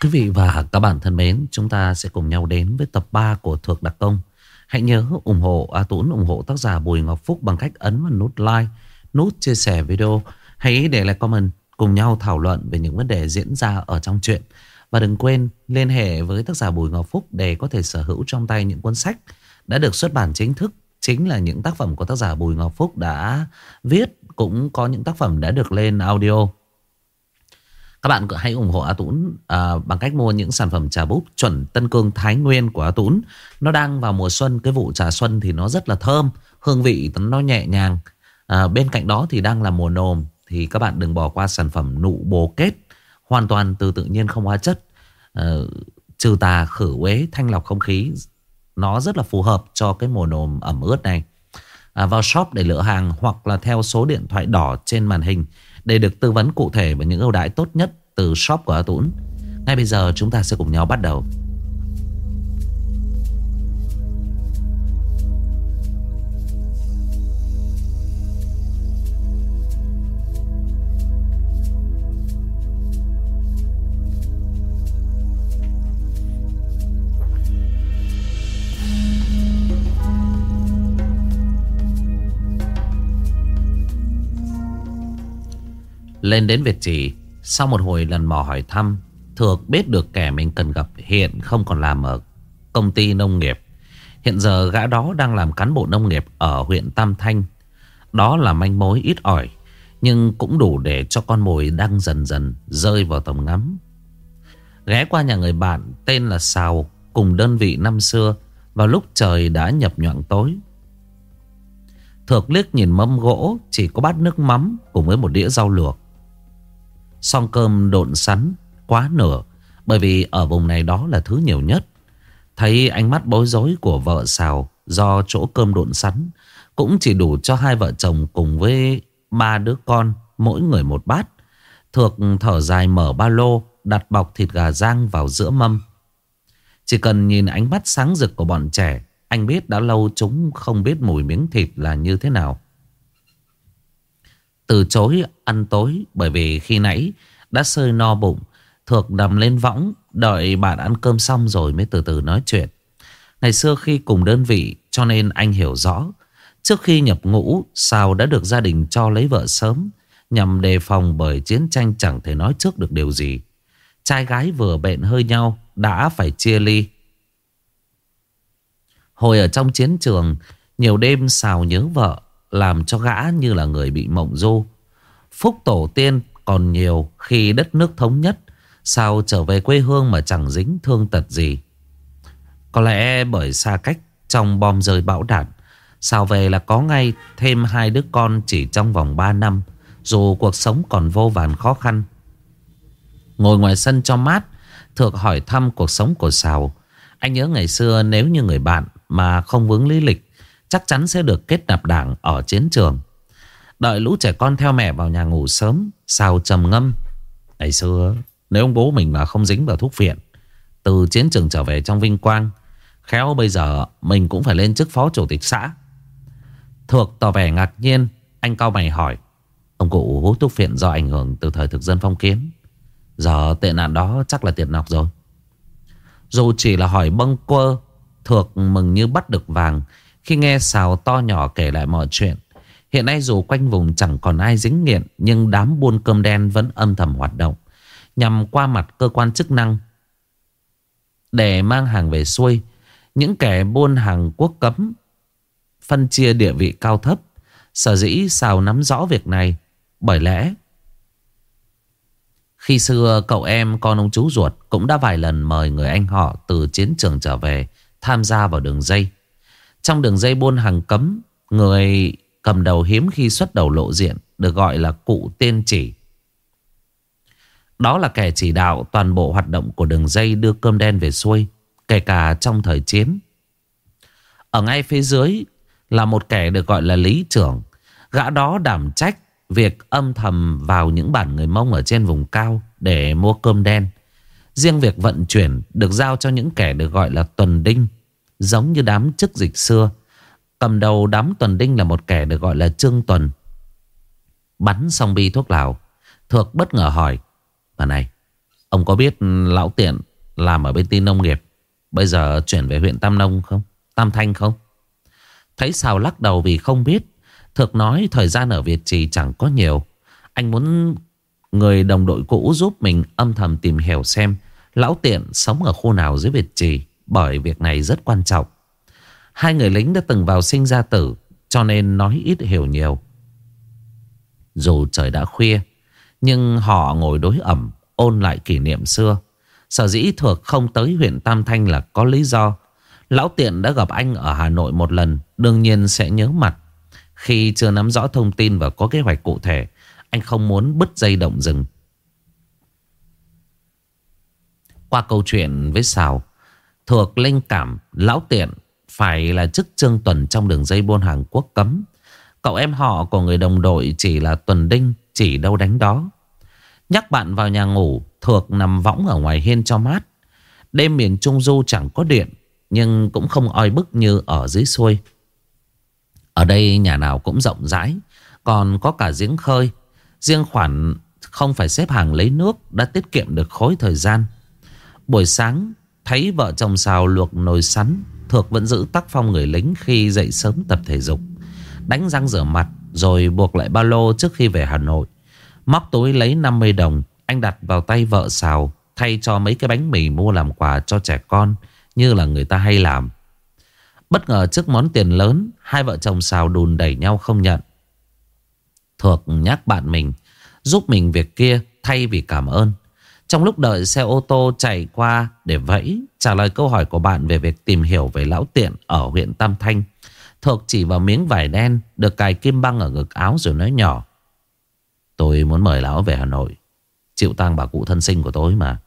Quý vị và các bạn thân mến, chúng ta sẽ cùng nhau đến với tập 3 của Thược Đặc Công. Hãy nhớ ủng hộ A tuấn ủng hộ tác giả Bùi Ngọc Phúc bằng cách ấn vào nút like, nút chia sẻ video. Hãy để lại comment cùng nhau thảo luận về những vấn đề diễn ra ở trong truyện Và đừng quên liên hệ với tác giả Bùi Ngọc Phúc để có thể sở hữu trong tay những cuốn sách đã được xuất bản chính thức. Chính là những tác phẩm của tác giả Bùi Ngọc Phúc đã viết, cũng có những tác phẩm đã được lên audio. Các bạn hãy ủng hộ A Tũng à, bằng cách mua những sản phẩm trà búp chuẩn Tân Cương Thái Nguyên của A Tũng. Nó đang vào mùa xuân, cái vụ trà xuân thì nó rất là thơm, hương vị nó nhẹ nhàng. À, bên cạnh đó thì đang là mùa nồm thì các bạn đừng bỏ qua sản phẩm nụ bồ kết hoàn toàn từ tự nhiên không hóa chất. À, trừ tà khử uế thanh lọc không khí nó rất là phù hợp cho cái mùa nồm ẩm ướt này. À, vào shop để lựa hàng hoặc là theo số điện thoại đỏ trên màn hình để được tư vấn cụ thể về những ưu đãi tốt nhất từ shop của A Tũng. Ngay bây giờ chúng ta sẽ cùng nhau bắt đầu. Lên đến Việt Trì, Sau một hồi lần mò hỏi thăm, Thược biết được kẻ mình cần gặp Hiện không còn làm ở công ty nông nghiệp. Hiện giờ gã đó đang làm cán bộ nông nghiệp Ở huyện Tam Thanh. Đó là manh mối ít ỏi, Nhưng cũng đủ để cho con mồi đang dần dần Rơi vào tầm ngắm. Ghé qua nhà người bạn Tên là Sào Cùng đơn vị năm xưa Vào lúc trời đã nhập nhoạng tối. Thược liếc nhìn mâm gỗ Chỉ có bát nước mắm Cùng với một đĩa rau luộc. Xong cơm độn sắn, quá nửa, Bởi vì ở vùng này đó là thứ nhiều nhất. Thấy ánh mắt bối rối của vợ xào Do chỗ cơm độn sắn, Cũng chỉ đủ cho hai vợ chồng cùng với ba đứa con, Mỗi người một bát. Thược thở dài mở ba lô, Đặt bọc thịt gà rang vào giữa mâm. Chỉ cần nhìn ánh mắt sáng rực của bọn trẻ, Anh biết đã lâu chúng không biết mùi miếng thịt là như thế nào từ chối ăn tối bởi vì khi nãy đã sơi no bụng. Thược nằm lên võng, đợi bạn ăn cơm xong rồi mới từ từ nói chuyện. Ngày xưa khi cùng đơn vị, cho nên anh hiểu rõ. Trước khi nhập ngũ, sào đã được gia đình cho lấy vợ sớm, nhằm đề phòng bởi chiến tranh chẳng thể nói trước được điều gì. Trai gái vừa bệnh hơi nhau đã phải chia ly. Hồi ở trong chiến trường, nhiều đêm sào nhớ vợ làm cho gã như là người bị mộng du. Phúc tổ tiên còn nhiều khi đất nước thống nhất, sao trở về quê hương mà chẳng dính thương tật gì. Có lẽ bởi xa cách trong bom rơi bão đạn, sao về là có ngay thêm hai đứa con chỉ trong vòng 3 năm, dù cuộc sống còn vô vàn khó khăn. Ngồi ngoài sân cho mát, Thược hỏi thăm cuộc sống của Sào. Anh nhớ ngày xưa nếu như người bạn mà không vướng lý lịch chắc chắn sẽ được kết nạp đảng ở chiến trường. Đợi lũ trẻ con theo mẹ vào nhà ngủ sớm, sao trầm ngâm. Ngày xưa, nếu ông bố mình mà không dính vào thuốc viện, từ chiến trường trở về trong vinh quang, khéo bây giờ mình cũng phải lên chức phó chủ tịch xã. Thuộc tỏ vẻ ngạc nhiên, anh cao mày hỏi. Ông cụ hút thuốc viện do ảnh hưởng từ thời thực dân phong kiến. Giờ tệ nạn đó chắc là tiệt nọc rồi. Dù chỉ là hỏi bâng quơ, Thược mừng như bắt được vàng khi nghe xào to nhỏ kể lại mọi chuyện, Hiện nay dù quanh vùng chẳng còn ai dính nghiện, Nhưng đám buôn cơm đen vẫn âm thầm hoạt động, Nhằm qua mặt cơ quan chức năng. Để mang hàng về xuôi, Những kẻ buôn hàng quốc cấm, Phân chia địa vị cao thấp, Sở dĩ xào nắm rõ việc này. Bởi lẽ, Khi xưa cậu em con ông chú ruột Cũng đã vài lần mời người anh họ Từ chiến trường trở về Tham gia vào đường dây trong đường dây buôn hàng cấm, Người cầm đầu hiếm khi xuất đầu lộ diện, Được gọi là cụ tiên chỉ. Đó là kẻ chỉ đạo toàn bộ hoạt động của đường dây đưa cơm đen về xuôi, Kể cả trong thời chiến. Ở ngay phía dưới là một kẻ được gọi là lý trưởng. Gã đó đảm trách việc âm thầm vào những bản người Mông ở trên vùng cao để mua cơm đen. Riêng việc vận chuyển được giao cho những kẻ được gọi là tuần đinh. Giống như đám chức dịch xưa Cầm đầu đám tuần đinh là một kẻ được gọi là Trương Tuần Bắn xong bi thuốc lào, Thược bất ngờ hỏi mà này, Ông có biết lão tiện làm ở bên tin nông nghiệp, Bây giờ chuyển về huyện Tam Nông không? Tam Thanh không? Thấy sao lắc đầu vì không biết, Thược nói thời gian ở Việt Trì chẳng có nhiều Anh muốn người đồng đội cũ giúp mình âm thầm tìm hiểu xem Lão tiện sống ở khu nào dưới Việt Trì bởi việc này rất quan trọng. Hai người lính đã từng vào sinh ra tử, Cho nên nói ít hiểu nhiều. Dù trời đã khuya, Nhưng họ ngồi đối ẩm, Ôn lại kỷ niệm xưa. Sở dĩ thuộc không tới huyện Tam Thanh là có lý do. Lão tiện đã gặp anh ở Hà Nội một lần, Đương nhiên sẽ nhớ mặt. Khi chưa nắm rõ thông tin và có kế hoạch cụ thể, Anh không muốn bứt dây động rừng. Qua câu chuyện với Sào Thuộc linh cảm Lão tiện, phải là chức trương tuần trong đường dây buôn hàng quốc cấm. Cậu em họ của người đồng đội chỉ là tuần đinh, Chỉ đâu đánh đó. Nhắc bạn vào nhà ngủ Thuộc nằm võng ở ngoài hiên cho mát. Đêm miền Trung Du chẳng có điện, Nhưng cũng không oi bức như ở dưới xuôi. Ở đây nhà nào cũng rộng rãi, Còn có cả giếng khơi. Riêng khoản không phải xếp hàng lấy nước Đã tiết kiệm được khối thời gian. Buổi sáng Thấy vợ chồng xào luộc nồi sắn, Thược vẫn giữ tác phong người lính Khi dậy sớm tập thể dục. Đánh răng rửa mặt, Rồi buộc lại ba lô trước khi về Hà Nội. Móc túi lấy 50 đồng, Anh đặt vào tay vợ xào, Thay cho mấy cái bánh mì mua làm quà cho trẻ con, Như là người ta hay làm. Bất ngờ trước món tiền lớn, Hai vợ chồng xào đùn đẩy nhau không nhận. Thược nhắc bạn mình, Giúp mình việc kia thay vì cảm ơn. Trong lúc đợi xe ô tô chạy qua để vẫy, Trả lời câu hỏi của bạn về việc tìm hiểu về lão tiện ở huyện Tam Thanh, Thuộc chỉ vào miếng vải đen Được cài kim băng ở ngực áo rồi nói nhỏ, Tôi muốn mời lão về Hà Nội, Chịu tang bà cụ thân sinh của tôi mà.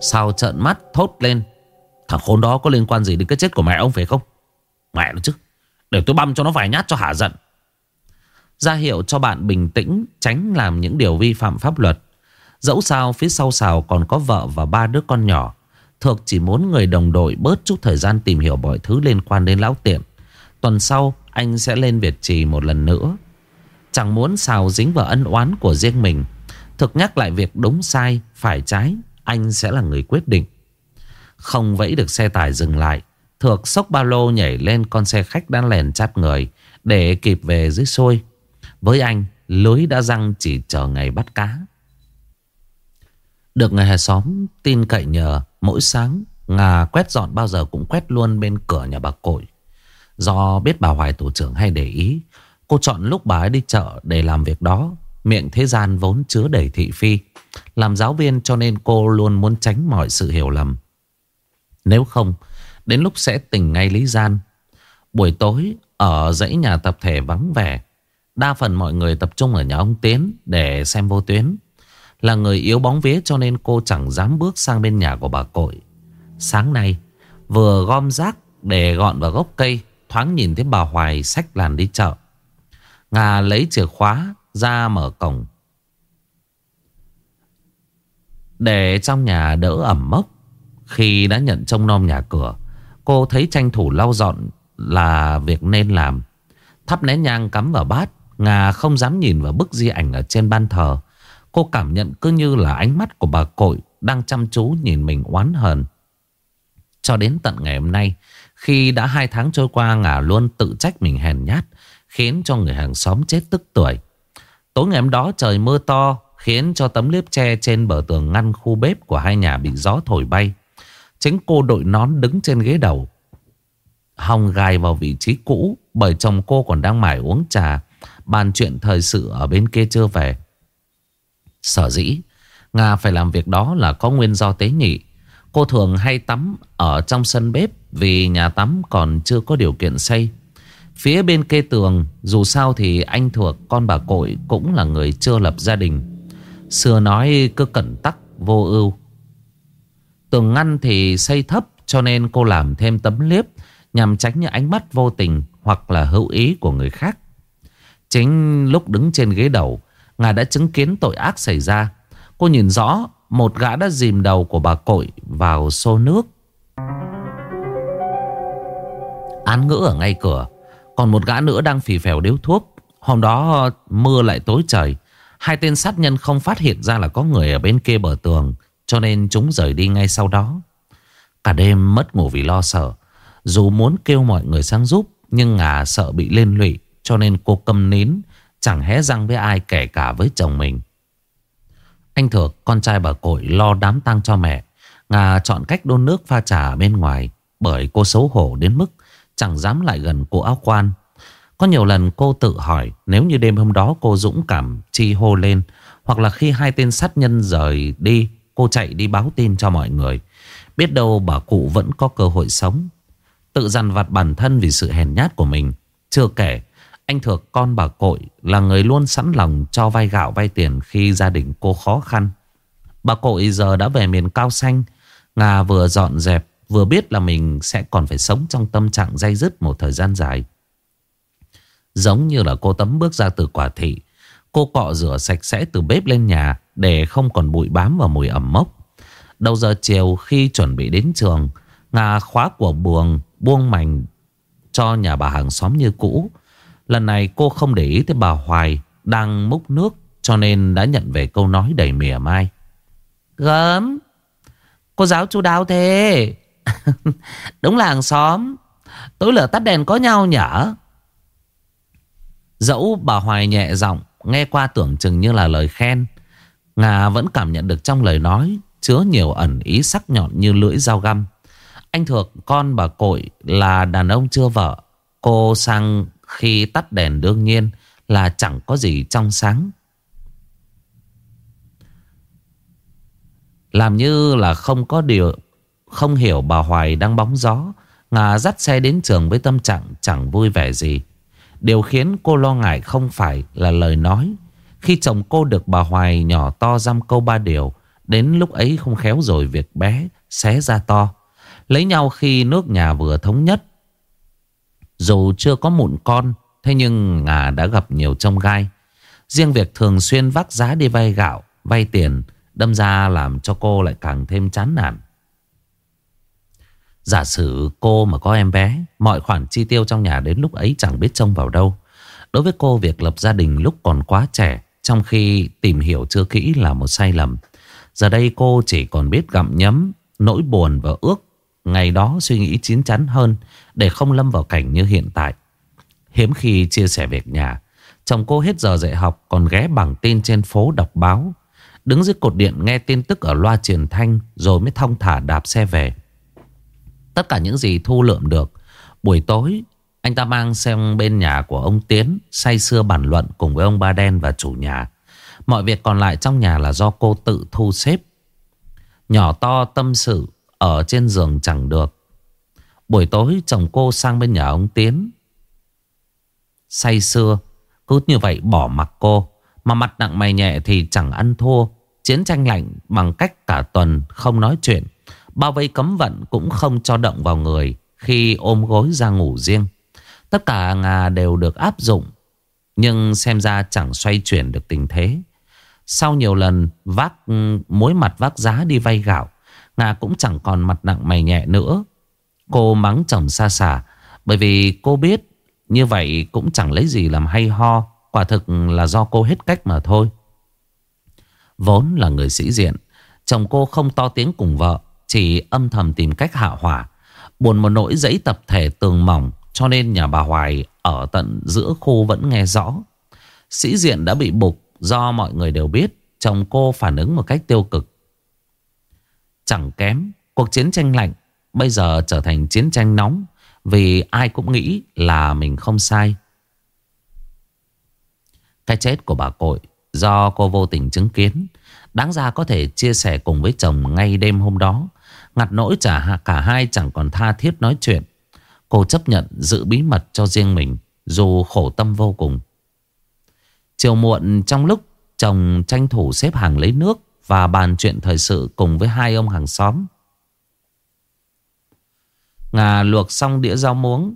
Sao trợn mắt thốt lên, Thằng khốn đó có liên quan gì đến cái chết của mẹ ông phải không? Mẹ nó chứ, Để tôi băm cho nó vài nhát cho hạ giận ra hiệu cho bạn bình tĩnh Tránh làm những điều vi phạm pháp luật. Dẫu sao phía sau xào còn có vợ và ba đứa con nhỏ. Thược chỉ muốn người đồng đội bớt chút thời gian tìm hiểu mọi thứ liên quan đến lão tiện. Tuần sau anh sẽ lên Việt Trì một lần nữa. Chẳng muốn xào dính vào ân oán của riêng mình. Thực nhắc lại việc đúng sai, phải trái Anh sẽ là người quyết định. Không vẫy được xe tải dừng lại Thược sốc ba lô nhảy lên con xe khách đang lèn chát người Để kịp về dưới xôi với anh, lưới đã răng chỉ chờ ngày bắt cá. Được người hàng xóm tin cậy nhờ Mỗi sáng Ngà quét dọn bao giờ cũng quét luôn bên cửa nhà bà Cội. Do biết bà Hoài tổ trưởng hay để ý Cô chọn lúc bà ấy đi chợ để làm việc đó. Miệng thế gian vốn chứa đầy thị phi. Làm giáo viên cho nên cô luôn muốn tránh mọi sự hiểu lầm. Nếu không Đến lúc sẽ tình ngay Lý Gian. Buổi tối Ở dãy nhà tập thể vắng vẻ Đa phần mọi người tập trung ở nhà ông Tiến Để xem vô tuyến. Là người yếu bóng vía cho nên cô chẳng dám bước sang bên nhà của bà Cội. Sáng nay, Vừa gom rác để gọn vào gốc cây, Thoáng nhìn thấy bà Hoài xách làn đi chợ. Ngà lấy chìa khóa ra mở cổng. Để trong nhà đỡ ẩm mốc, Khi đã nhận trông nom nhà cửa, Cô thấy tranh thủ lau dọn là việc nên làm. Thắp nén nhang cắm vào bát Ngà không dám nhìn vào bức di ảnh ở trên ban thờ. Cô cảm nhận cứ như là ánh mắt của bà cội Đang chăm chú nhìn mình oán hờn. Cho đến tận ngày hôm nay, Khi đã hai tháng trôi qua, Ngà luôn tự trách mình hèn nhát, Khiến cho người hàng xóm chết tức tuổi. Tối ngày hôm đó trời mưa to, Khiến cho tấm liếp tre trên bờ tường ngăn khu bếp của hai nhà bị gió thổi bay. Chính cô đội nón đứng trên ghế đầu, Hòng gài vào vị trí cũ Bởi chồng cô còn đang mải uống trà. Bàn chuyện thời sự ở bên kia chưa về. Sở dĩ, Nga phải làm việc đó là có nguyên do tế nhị. Cô thường hay tắm ở trong sân bếp Vì nhà tắm còn chưa có điều kiện xây. Phía bên kê tường, Dù sao thì anh thuộc con bà cội Cũng là người chưa lập gia đình. Xưa nói cứ cẩn tắc, vô ưu. Tường ngăn thì xây thấp Cho nên cô làm thêm tấm liếp Nhằm tránh những ánh mắt vô tình Hoặc là hữu ý của người khác. Chính lúc đứng trên ghế đầu Ngài đã chứng kiến tội ác xảy ra. Cô nhìn rõ, Một gã đã dìm đầu của bà cội Vào xô nước. Án ngữ ở ngay cửa. Còn một gã nữa đang phì phèo điếu thuốc. Hôm đó, mưa lại tối trời. Hai tên sát nhân không phát hiện ra là có người ở bên kia bờ tường, Cho nên chúng rời đi ngay sau đó. Cả đêm mất ngủ vì lo sợ. Dù muốn kêu mọi người sang giúp, Nhưng Ngà sợ bị lên lụy. Cho nên cô câm nín, Chẳng hé răng với ai kể cả với chồng mình. Anh Thược con trai bà cội, lo đám tang cho mẹ. Ngà chọn cách đôn nước pha trà bên ngoài, Bởi cô xấu hổ đến mức Chẳng dám lại gần cô áo quan Có nhiều lần cô tự hỏi, Nếu như đêm hôm đó cô dũng cảm chi hô lên, Hoặc là khi hai tên sát nhân rời đi, Cô chạy đi báo tin cho mọi người. Biết đâu bà cụ vẫn có cơ hội sống. Tự dằn vặt bản thân vì sự hèn nhát của mình, Chưa kể anh Thược con bà cội, Là người luôn sẵn lòng cho vay gạo vay tiền Khi gia đình cô khó khăn. Bà cội giờ đã về miền cao xanh Ngà vừa dọn dẹp, Vừa biết là mình sẽ còn phải sống trong tâm trạng dây dứt một thời gian dài. Giống như là cô tấm bước ra từ quả thị, Cô cọ rửa sạch sẽ từ bếp lên nhà Để không còn bụi bám và mùi ẩm mốc. Đầu giờ chiều khi chuẩn bị đến trường Ngà khóa của buồng, buông mảnh cho nhà bà hàng xóm như cũ. Lần này cô không để ý tới bà Hoài Đang múc nước, Cho nên đã nhận về câu nói đầy mỉa mai. Gớm, Cô giáo chu đáo thế. Đúng là hàng xóm, Tối lửa tắt đèn có nhau nhở? Dẫu bà Hoài nhẹ giọng, Nghe qua tưởng chừng như là lời khen Ngà vẫn cảm nhận được trong lời nói Chứa nhiều ẩn ý sắc nhọn như lưỡi dao găm. Anh thuộc con bà cội là đàn ông chưa vợ, Cô sang khi tắt đèn đương nhiên là chẳng có gì trong sáng. Làm như là không có điều, Không hiểu bà Hoài đang bóng gió, Ngà dắt xe đến trường với tâm trạng chẳng vui vẻ gì. Điều khiến cô lo ngại không phải là lời nói. Khi chồng cô được bà Hoài nhỏ to dăm câu ba điều, Đến lúc ấy không khéo rồi việc bé xé ra to. Lấy nhau khi nước nhà vừa thống nhất dù chưa có mụn con, Thế nhưng Ngà đã gặp nhiều trông gai. Riêng việc thường xuyên vác giá đi vay gạo, Vay tiền, Đâm ra làm cho cô lại càng thêm chán nản. Giả sử cô mà có em bé, Mọi khoản chi tiêu trong nhà đến lúc ấy chẳng biết trông vào đâu. Đối với cô, việc lập gia đình lúc còn quá trẻ, Trong khi tìm hiểu chưa kỹ là một sai lầm. Giờ đây cô chỉ còn biết gặm nhấm, Nỗi buồn và ước Ngày đó suy nghĩ chín chắn hơn Để không lâm vào cảnh như hiện tại. Hiếm khi chia sẻ việc nhà, Chồng cô hết giờ dạy học Còn ghé bảng tin trên phố đọc báo, Đứng dưới cột điện nghe tin tức ở loa truyền thanh Rồi mới thong thả đạp xe về. Tất cả những gì thu lượm được, Buổi tối, Anh ta mang xem bên nhà của ông Tiến Say sưa bàn luận cùng với ông Ba Đen và chủ nhà. Mọi việc còn lại trong nhà là do cô tự thu xếp. Nhỏ to tâm sự ở trên giường chẳng được. Buổi tối chồng cô sang bên nhà ông Tiến. Say sưa, Cứ như vậy bỏ mặc cô, Mà mặt nặng mày nhẹ thì chẳng ăn thua. Chiến tranh lạnh bằng cách cả tuần không nói chuyện, Bao vây cấm vận cũng không cho động vào người Khi ôm gối ra ngủ riêng. Tất cả Ngà đều được áp dụng, Nhưng xem ra chẳng xoay chuyển được tình thế. Sau nhiều lần vác, mối mặt vác giá đi vay gạo Nga cũng chẳng còn mặt nặng mày nhẹ nữa. Cô mắng chồng xa xả, Bởi vì cô biết Như vậy cũng chẳng lấy gì làm hay ho, Quả thực là do cô hết cách mà thôi. Vốn là người sĩ diện, Chồng cô không to tiếng cùng vợ, Chỉ âm thầm tìm cách hạ hỏa, Buồn một nỗi dãy tập thể tường mỏng, Cho nên nhà bà Hoài Ở tận giữa khu vẫn nghe rõ. Sĩ diện đã bị bục Do mọi người đều biết, Chồng cô phản ứng một cách tiêu cực. Chẳng kém. Cuộc chiến tranh lạnh Bây giờ trở thành chiến tranh nóng, Vì ai cũng nghĩ là mình không sai. Cái chết của bà cội Do cô vô tình chứng kiến, Đáng ra có thể chia sẻ cùng với chồng ngay đêm hôm đó. Ngặt nỗi trả cả hai chẳng còn tha thiết nói chuyện. Cô chấp nhận giữ bí mật cho riêng mình, Dù khổ tâm vô cùng. Chiều muộn trong lúc chồng tranh thủ xếp hàng lấy nước và bàn chuyện thời sự cùng với hai ông hàng xóm. Ngà luộc xong đĩa rau muống,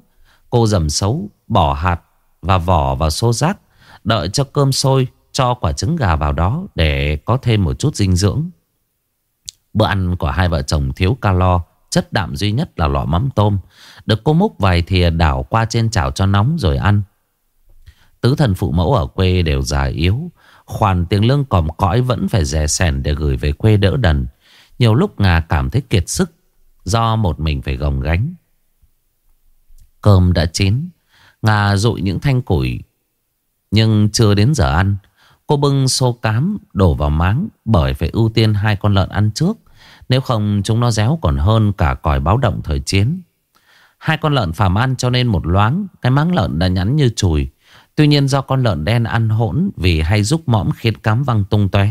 Cô dầm xấu, Bỏ hạt và vỏ vào xô rác, Đợi cho cơm sôi, Cho quả trứng gà vào đó Để có thêm một chút dinh dưỡng. Bữa ăn của hai vợ chồng thiếu calo, Chất đạm duy nhất là lọ mắm tôm, Được cô múc vài thìa đảo qua trên chảo cho nóng rồi ăn. Tứ thần phụ mẫu ở quê đều già yếu Khoản tiền lương còm cõi vẫn phải rẻ sẻn để gửi về quê đỡ đần. Nhiều lúc Ngà cảm thấy kiệt sức, do một mình phải gồng gánh. Cơm đã chín. Ngà rụi những thanh củi, nhưng chưa đến giờ ăn. Cô bưng xô cám, đổ vào máng, bởi phải ưu tiên hai con lợn ăn trước. Nếu không, chúng nó réo còn hơn cả còi báo động thời chiến. Hai con lợn phàm ăn cho nên một loáng, Cái máng lợn đã nhắn như chùi Tuy nhiên do con lợn đen ăn hỗn Vì hay giúp mõm khiến cám văng tung tóe.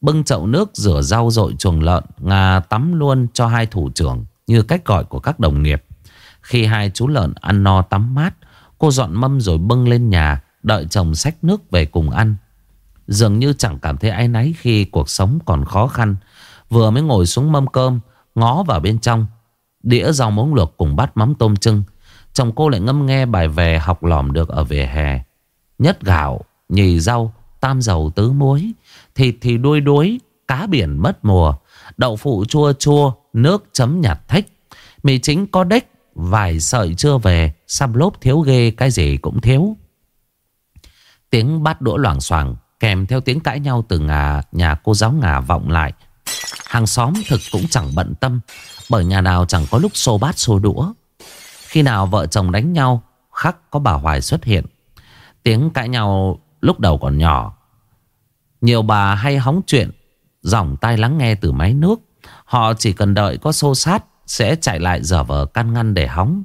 Bưng chậu nước rửa rau dội chuồng lợn Ngà tắm luôn cho hai thủ trưởng Như cách gọi của các đồng nghiệp. Khi hai chú lợn ăn no tắm mát, Cô dọn mâm rồi bưng lên nhà, Đợi chồng xách nước về cùng ăn. Dường như chẳng cảm thấy áy náy Khi cuộc sống còn khó khăn, Vừa mới ngồi xuống mâm cơm, Ngó vào bên trong, Đĩa rau muống luộc cùng bát mắm tôm trưng Chồng cô lại ngâm nghe bài về học lỏm được ở vỉa hè. Nhất gạo, nhì rau, tam dầu tứ muối. Thịt thì đuôi đuối, cá biển mất mùa. Đậu phụ chua chua, nước chấm nhạt thách. Mì chính có đếch, vài sợi chưa về Xăm lốp thiếu ghê, cái gì cũng thiếu. Tiếng bát đũa loảng xoảng Kèm theo tiếng cãi nhau từ ngà, nhà cô giáo ngà vọng lại. Hàng xóm thực cũng chẳng bận tâm Bởi nhà nào chẳng có lúc xô bát xô đũa. Khi nào vợ chồng đánh nhau, Khắc có bà Hoài xuất hiện. Tiếng cãi nhau lúc đầu còn nhỏ. Nhiều bà hay hóng chuyện, Dòng tai lắng nghe từ máy nước. Họ chỉ cần đợi có xô sát, Sẽ chạy lại dở vờ can ngăn để hóng.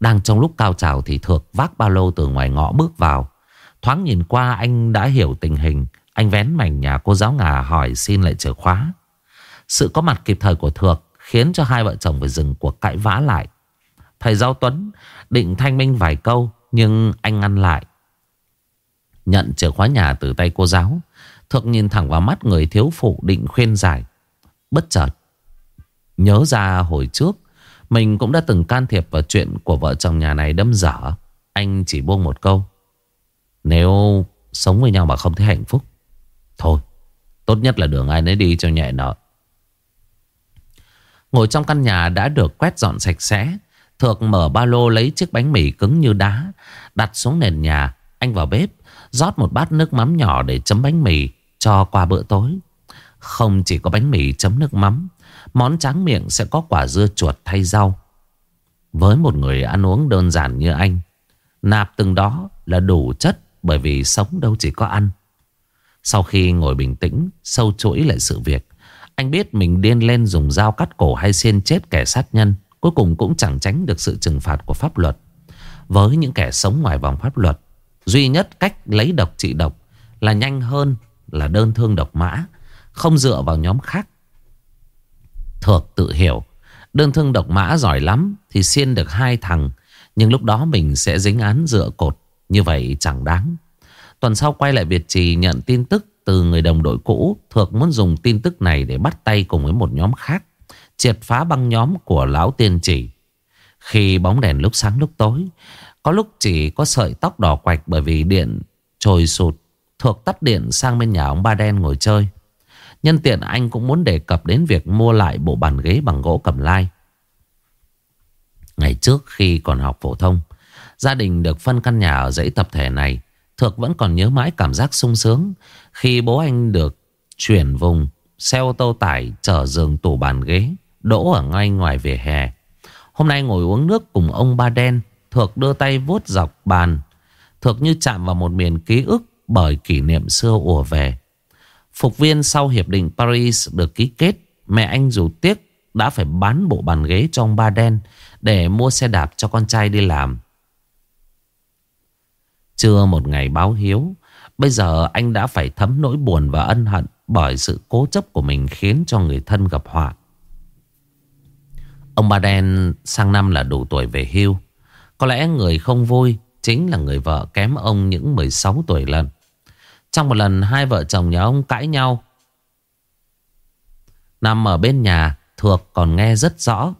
Đang trong lúc cao trào thì Thược vác ba lô từ ngoài ngõ bước vào. Thoáng nhìn qua, anh đã hiểu tình hình. Anh vén mảnh nhà cô giáo ngà hỏi xin lại chìa khóa. Sự có mặt kịp thời của Thược khiến cho hai vợ chồng phải dừng cuộc cãi vã lại. Thầy Giáo Tuấn định thanh minh vài câu nhưng anh ngăn lại. Nhận chìa khóa nhà từ tay cô giáo. thượng nhìn thẳng vào mắt người thiếu phụ định khuyên giải. Bất chợt. Nhớ ra hồi trước mình cũng đã từng can thiệp vào chuyện của vợ chồng nhà này đâm dở. Anh chỉ buông một câu. Nếu sống với nhau mà không thấy hạnh phúc. Thôi, tốt nhất là đường ai nấy đi cho nhẹ nợ. Ngồi trong căn nhà đã được quét dọn sạch sẽ Thược mở ba lô lấy chiếc bánh mì cứng như đá, Đặt xuống nền nhà. Anh vào bếp, rót một bát nước mắm nhỏ để chấm bánh mì cho qua bữa tối. Không chỉ có bánh mì chấm nước mắm, Món tráng miệng sẽ có quả dưa chuột thay rau. Với một người ăn uống đơn giản như anh, Nạp từng đó là đủ chất Bởi vì sống đâu chỉ có ăn. Sau khi ngồi bình tĩnh, Sâu chuỗi lại sự việc, anh biết mình điên lên dùng dao cắt cổ hay xiên chết kẻ sát nhân. Cuối cùng cũng chẳng tránh được sự trừng phạt của pháp luật. Với những kẻ sống ngoài vòng pháp luật, Duy nhất cách lấy độc trị độc Là nhanh hơn là đơn thương độc mã, Không dựa vào nhóm khác. Thược tự hiểu, Đơn thương độc mã giỏi lắm Thì xiên được hai thằng, Nhưng lúc đó mình sẽ dính án dựa cột, Như vậy chẳng đáng. Tuần sau quay lại Việt Trì nhận tin tức từ người đồng đội cũ, Thược muốn dùng tin tức này để bắt tay cùng với một nhóm khác. Triệt phá băng nhóm của lão tiên chỉ. Khi bóng đèn lúc sáng lúc tối, Có lúc chỉ có sợi tóc đỏ quạch bởi vì điện trồi sụt thuộc tắt điện sang bên nhà ông ba đen ngồi chơi. Nhân tiện anh cũng muốn đề cập đến việc mua lại bộ bàn ghế bằng gỗ cầm lai. Ngày trước khi còn học phổ thông, Gia đình được phân căn nhà ở dãy tập thể này, Thược vẫn còn nhớ mãi cảm giác sung sướng khi bố anh được chuyển vùng xe ô tô tải chở giường tủ bàn ghế đỗ ở ngay ngoài vỉa hè. Hôm nay ngồi uống nước cùng ông ba đen, Thược đưa tay vuốt dọc bàn. Thược như chạm vào một miền ký ức bởi kỷ niệm xưa ùa về. Phục viên sau Hiệp định Paris được ký kết, mẹ anh dù tiếc đã phải bán bộ bàn ghế cho ông ba đen để mua xe đạp cho con trai đi làm. Trưa một ngày báo hiếu Bây giờ anh đã phải thấm nỗi buồn và ân hận Bởi sự cố chấp của mình khiến cho người thân gặp họa Ông Ba Đen sang năm là đủ tuổi về hưu. Có lẽ người không vui Chính là người vợ kém ông những 16 tuổi lần. Trong một lần, hai vợ chồng nhà ông cãi nhau. Nằm ở bên nhà, Thược còn nghe rất rõ.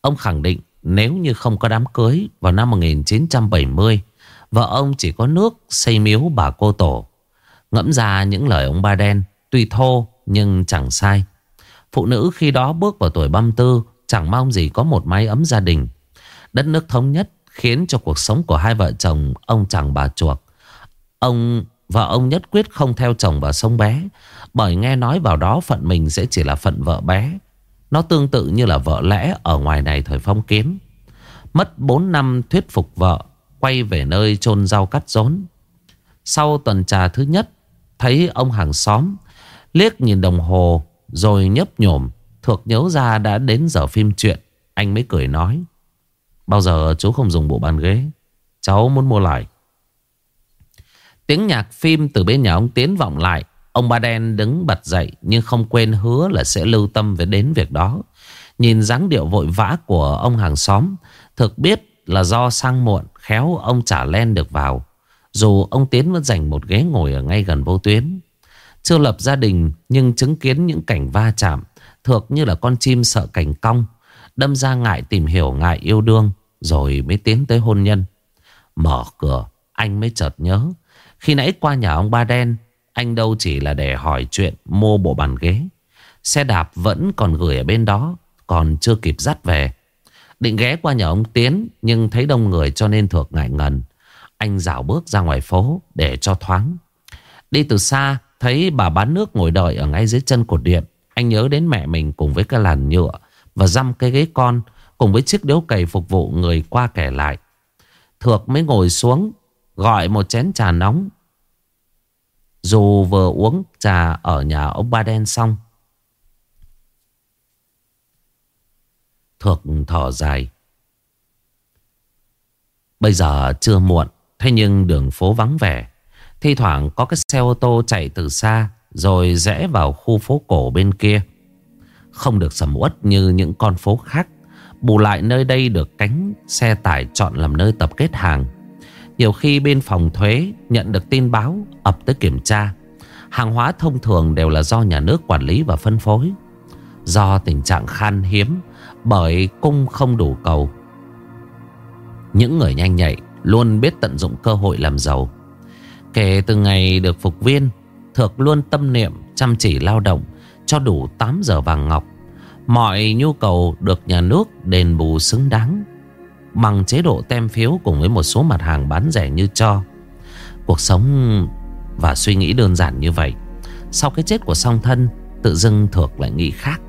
Ông khẳng định nếu như không có đám cưới vào năm 1970 Vợ ông chỉ có nước xây miếu bà cô tổ. Ngẫm ra những lời ông ba đen Tuy thô nhưng chẳng sai. Phụ nữ khi đó bước vào tuổi băm tư Chẳng mong gì có một mái ấm gia đình. Đất nước thống nhất Khiến cho cuộc sống của hai vợ chồng Ông chẳng bà chuộc. Ông, Vợ ông nhất quyết không theo chồng vào sông bé, Bởi nghe nói vào đó phận mình sẽ chỉ là phận vợ bé. Nó tương tự như là vợ lẽ ở ngoài này thời phong kiến. Mất 4 năm thuyết phục vợ, Quay về nơi chôn rau cắt rốn. Sau tuần trà thứ nhất, Thấy ông hàng xóm, Liếc nhìn đồng hồ, Rồi nhấp nhổm. Thuộc nhớ ra đã đến giờ phim chuyện Anh mới cười nói. Bao giờ chú không dùng bộ bàn ghế? Cháu muốn mua lại. Tiếng nhạc phim từ bên nhà ông Tiến vọng lại. Ông Ba Đen đứng bật dậy Nhưng không quên hứa là sẽ lưu tâm về đến việc đó. Nhìn dáng điệu vội vã của ông hàng xóm, Thực biết là do sang muộn Khéo ông trả len được vào. Dù ông Tiến vẫn dành một ghế ngồi ở ngay gần vô tuyến. Chưa lập gia đình Nhưng chứng kiến những cảnh va chạm thược như là con chim sợ cảnh cong, Đâm ra ngại tìm hiểu ngại yêu đương, Rồi mới tiến tới hôn nhân. Mở cửa, Anh mới chợt nhớ, Khi nãy qua nhà ông Ba Đen, Anh đâu chỉ là để hỏi chuyện mua bộ bàn ghế. Xe đạp vẫn còn gửi ở bên đó, Còn chưa kịp dắt về. Định ghé qua nhà ông Tiến, Nhưng thấy đông người cho nên thược ngại ngần. Anh dạo bước ra ngoài phố Để cho thoáng. Đi từ xa, Thấy bà bán nước ngồi đợi ở ngay dưới chân cột điện. Anh nhớ đến mẹ mình cùng với cái làn nhựa Và dăm cái ghế con Cùng với chiếc điếu cày phục vụ người qua kẻ lại. Thược mới ngồi xuống, Gọi một chén trà nóng. Dù vừa uống trà ở nhà ông Ba Đen xong, Thược thở dài. Bây giờ chưa muộn, Thế nhưng đường phố vắng vẻ. Thi thoảng có cái xe ô tô chạy từ xa rồi rẽ vào khu phố cổ bên kia. Không được sầm uất như những con phố khác, Bù lại nơi đây được cánh xe tải chọn làm nơi tập kết hàng. Nhiều khi bên phòng thuế nhận được tin báo ập tới kiểm tra. Hàng hóa thông thường đều là do nhà nước quản lý và phân phối. Do tình trạng khan hiếm bởi cung không đủ cầu. Những người nhanh nhạy Luôn biết tận dụng cơ hội làm giàu. Kể từ ngày được phục viên Thược luôn tâm niệm, chăm chỉ lao động Cho đủ 8 giờ vàng ngọc. Mọi nhu cầu được nhà nước đền bù xứng đáng, Bằng chế độ tem phiếu cùng với một số mặt hàng bán rẻ như cho. Cuộc sống và suy nghĩ đơn giản như vậy, Sau cái chết của song thân, Tự dưng Thược lại nghĩ khác.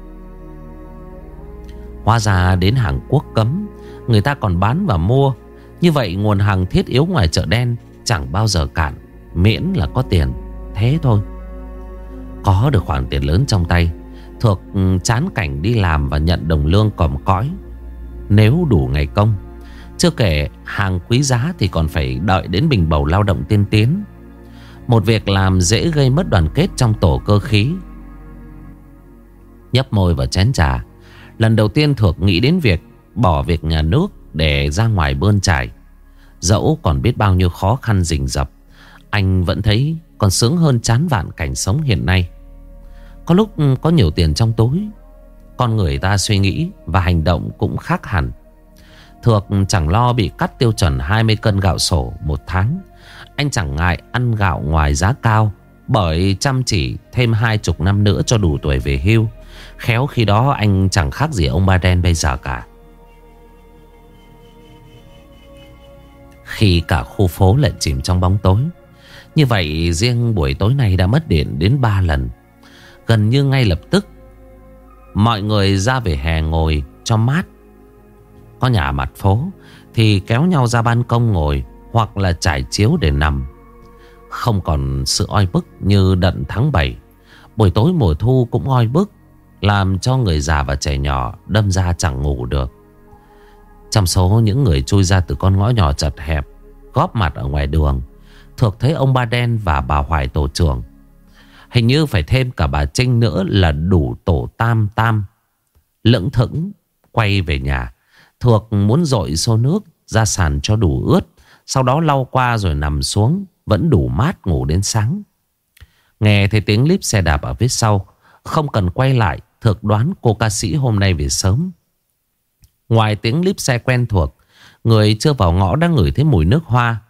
Hóa ra đến Hàn Quốc cấm, Người ta còn bán và mua. Như vậy nguồn hàng thiết yếu ngoài chợ đen Chẳng bao giờ cản Miễn là có tiền. Thế thôi. Có được khoản tiền lớn trong tay Thuộc ừ, chán cảnh đi làm và nhận đồng lương còm cõi. Nếu đủ ngày công Chưa kể hàng quý giá thì còn phải đợi đến bình bầu lao động tiên tiến. Một việc làm dễ gây mất đoàn kết trong tổ cơ khí. Nhấp môi vào chén trà Lần đầu tiên Thược nghĩ đến việc bỏ việc nhà nước để ra ngoài bươn trải. Dẫu còn biết bao nhiêu khó khăn rình rập, anh vẫn thấy còn sướng hơn chán vạn cảnh sống hiện nay. Có lúc có nhiều tiền trong túi, con người ta suy nghĩ và hành động cũng khác hẳn. Thược chẳng lo bị cắt tiêu chuẩn 20 cân gạo sổ một tháng. Anh chẳng ngại ăn gạo ngoài giá cao bởi chăm chỉ thêm hai chục năm nữa cho đủ tuổi về hưu. Khéo khi đó anh chẳng khác gì ông Ba Đen bây giờ cả Khi cả khu phố lại chìm trong bóng tối như vậy riêng buổi tối nay đã mất điện đến 3 lần. Gần như ngay lập tức, Mọi người ra về hè ngồi cho mát. Có nhà mặt phố Thì kéo nhau ra ban công ngồi Hoặc là trải chiếu để nằm. Không còn sự oi bức như đận tháng 7 Buổi tối mùa thu cũng oi bức, làm cho người già và trẻ nhỏ đâm ra chẳng ngủ được. Trong số những người chui ra từ con ngõ nhỏ chật hẹp, Góp mặt ở ngoài đường Thuộc thấy ông Ba Đen và bà Hoài tổ trưởng. Hình như phải thêm cả bà Trinh nữa là đủ tổ tam tam. Lững thững, quay về nhà. Thuộc muốn dội xô nước, ra sàn cho đủ ướt. Sau đó lau qua rồi nằm xuống, Vẫn đủ mát ngủ đến sáng. Nghe thấy tiếng líp xe đạp ở phía sau, Không cần quay lại thuộc đoán cô ca sĩ hôm nay về sớm. Ngoài tiếng líp xe quen thuộc, Người chưa vào ngõ đã ngửi thấy mùi nước hoa.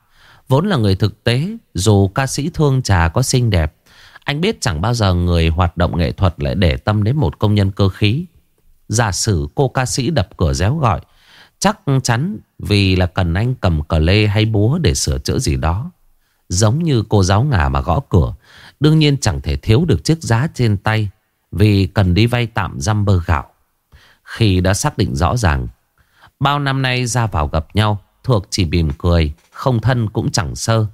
Vốn là người thực tế, Dù ca sĩ thương trà có xinh đẹp, Anh biết chẳng bao giờ người hoạt động nghệ thuật Lại để tâm đến một công nhân cơ khí. Giả sử cô ca sĩ đập cửa réo gọi, Chắc chắn vì là cần anh cầm cờ lê hay búa để sửa chữa gì đó. Giống như cô giáo ngà mà gõ cửa, Đương nhiên chẳng thể thiếu được chiếc giá trên tay Vì cần đi vay tạm dăm bơ gạo. Khi đã xác định rõ ràng, Bao năm nay ra vào gặp nhau Thuộc chỉ bìm cười, Không thân cũng chẳng sơ.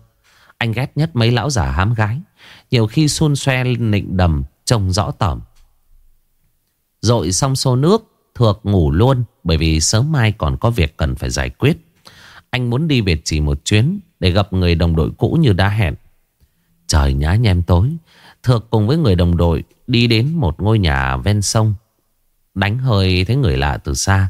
Anh ghét nhất mấy lão già hám gái. Nhiều khi xun xoe nịnh đầm, Trông rõ tởm. Rồi xong xô nước, Thuộc ngủ luôn, Bởi vì sớm mai còn có việc cần phải giải quyết. Anh muốn đi Việt chỉ một chuyến Để gặp người đồng đội cũ như đã hẹn. Trời nhá nhem tối, Thược cùng với người đồng đội Đi đến một ngôi nhà ven sông. Đánh hơi thấy người lạ từ xa.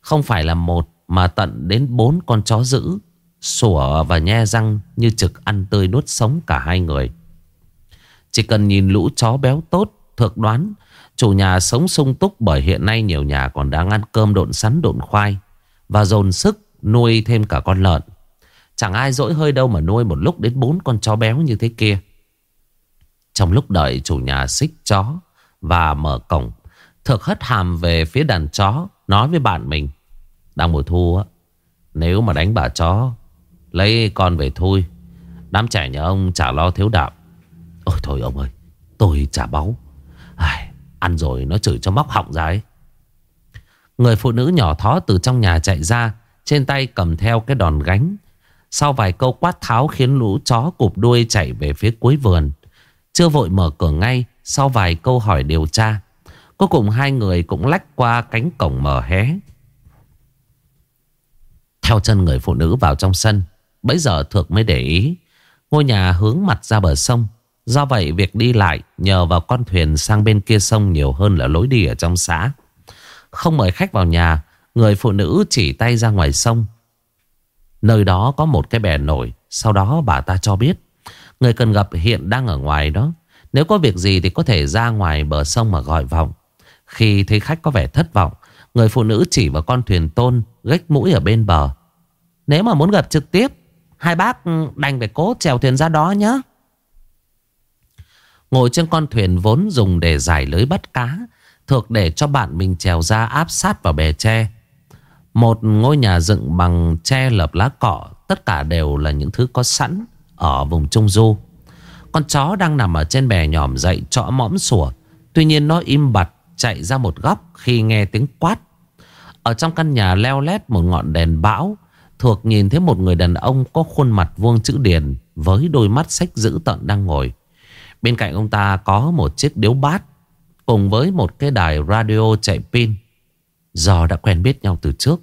Không phải là một mà tận đến bốn con chó dữ, Sủa và nhe răng Như trực ăn tươi nuốt sống cả hai người. Chỉ cần nhìn lũ chó béo tốt thực đoán, Chủ nhà sống sung túc bởi hiện nay nhiều nhà còn đang ăn cơm độn sắn độn khoai Và dồn sức nuôi thêm cả con lợn. Chẳng ai dỗi hơi đâu mà nuôi một lúc đến bốn con chó béo như thế kia. Trong lúc đợi chủ nhà xích chó và mở cổng Thực hất hàm về phía đàn chó, Nói với bạn mình. Đang mùa thu á Nếu mà đánh bà chó Lấy con về thôi Đám trẻ nhà ông chả lo thiếu đạm. Ôi thôi ông ơi Tôi chả báu. Ai, Ăn rồi nó chửi cho móc họng ra ấy. Người phụ nữ nhỏ thó từ trong nhà chạy ra Trên tay cầm theo cái đòn gánh. Sau vài câu quát tháo khiến lũ chó cụp đuôi chạy về phía cuối vườn. Chưa vội mở cửa ngay Sau vài câu hỏi điều tra Cuối cùng hai người cũng lách qua cánh cổng mở hé. Theo chân người phụ nữ vào trong sân Bấy giờ Thược mới để ý Ngôi nhà hướng mặt ra bờ sông Do vậy việc đi lại nhờ vào con thuyền sang bên kia sông nhiều hơn là lối đi ở trong xã. Không mời khách vào nhà, người phụ nữ chỉ tay ra ngoài sông. Nơi đó có một cái bè nổi, sau đó bà ta cho biết. Người cần gặp hiện đang ở ngoài đó. Nếu có việc gì thì có thể ra ngoài bờ sông mà gọi vọng. Khi thấy khách có vẻ thất vọng, người phụ nữ chỉ vào con thuyền tôn gách mũi ở bên bờ. Nếu mà muốn gặp trực tiếp, hai bác đành phải cố trèo thuyền ra đó nhé. Ngồi trên con thuyền vốn dùng để giải lưới bắt cá Thuộc để cho bạn mình trèo ra áp sát vào bè tre Một ngôi nhà dựng bằng tre lợp lá cọ Tất cả đều là những thứ có sẵn Ở vùng Trung Du Con chó đang nằm ở trên bè nhòm dậy Chõ mõm sủa Tuy nhiên nó im bặt chạy ra một góc Khi nghe tiếng quát. Ở trong căn nhà leo lét một ngọn đèn bão, Thuộc nhìn thấy một người đàn ông Có khuôn mặt vuông chữ điền Với đôi mắt sách dữ tận đang ngồi. Bên cạnh ông ta có một chiếc điếu bát Cùng với một cái đài radio chạy pin. Do đã quen biết nhau từ trước.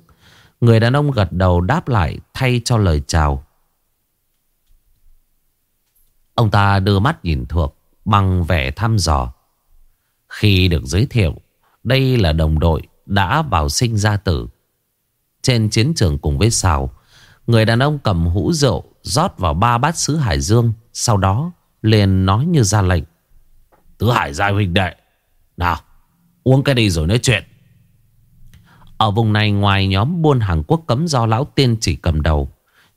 Người đàn ông gật đầu đáp lại thay cho lời chào. Ông ta đưa mắt nhìn thuộc bằng vẻ thăm dò. Khi được giới thiệu, Đây là đồng đội đã vào sinh ra tử. Trên chiến trường cùng với Sào, Người đàn ông cầm hũ rượu rót vào ba bát sứ Hải Dương, Sau đó liền nói như ra lệnh. Tứ Hải gia huynh đệ, Nào, uống cái đi rồi nói chuyện. Ở vùng này ngoài nhóm buôn hàng quốc cấm do lão tiên chỉ cầm đầu,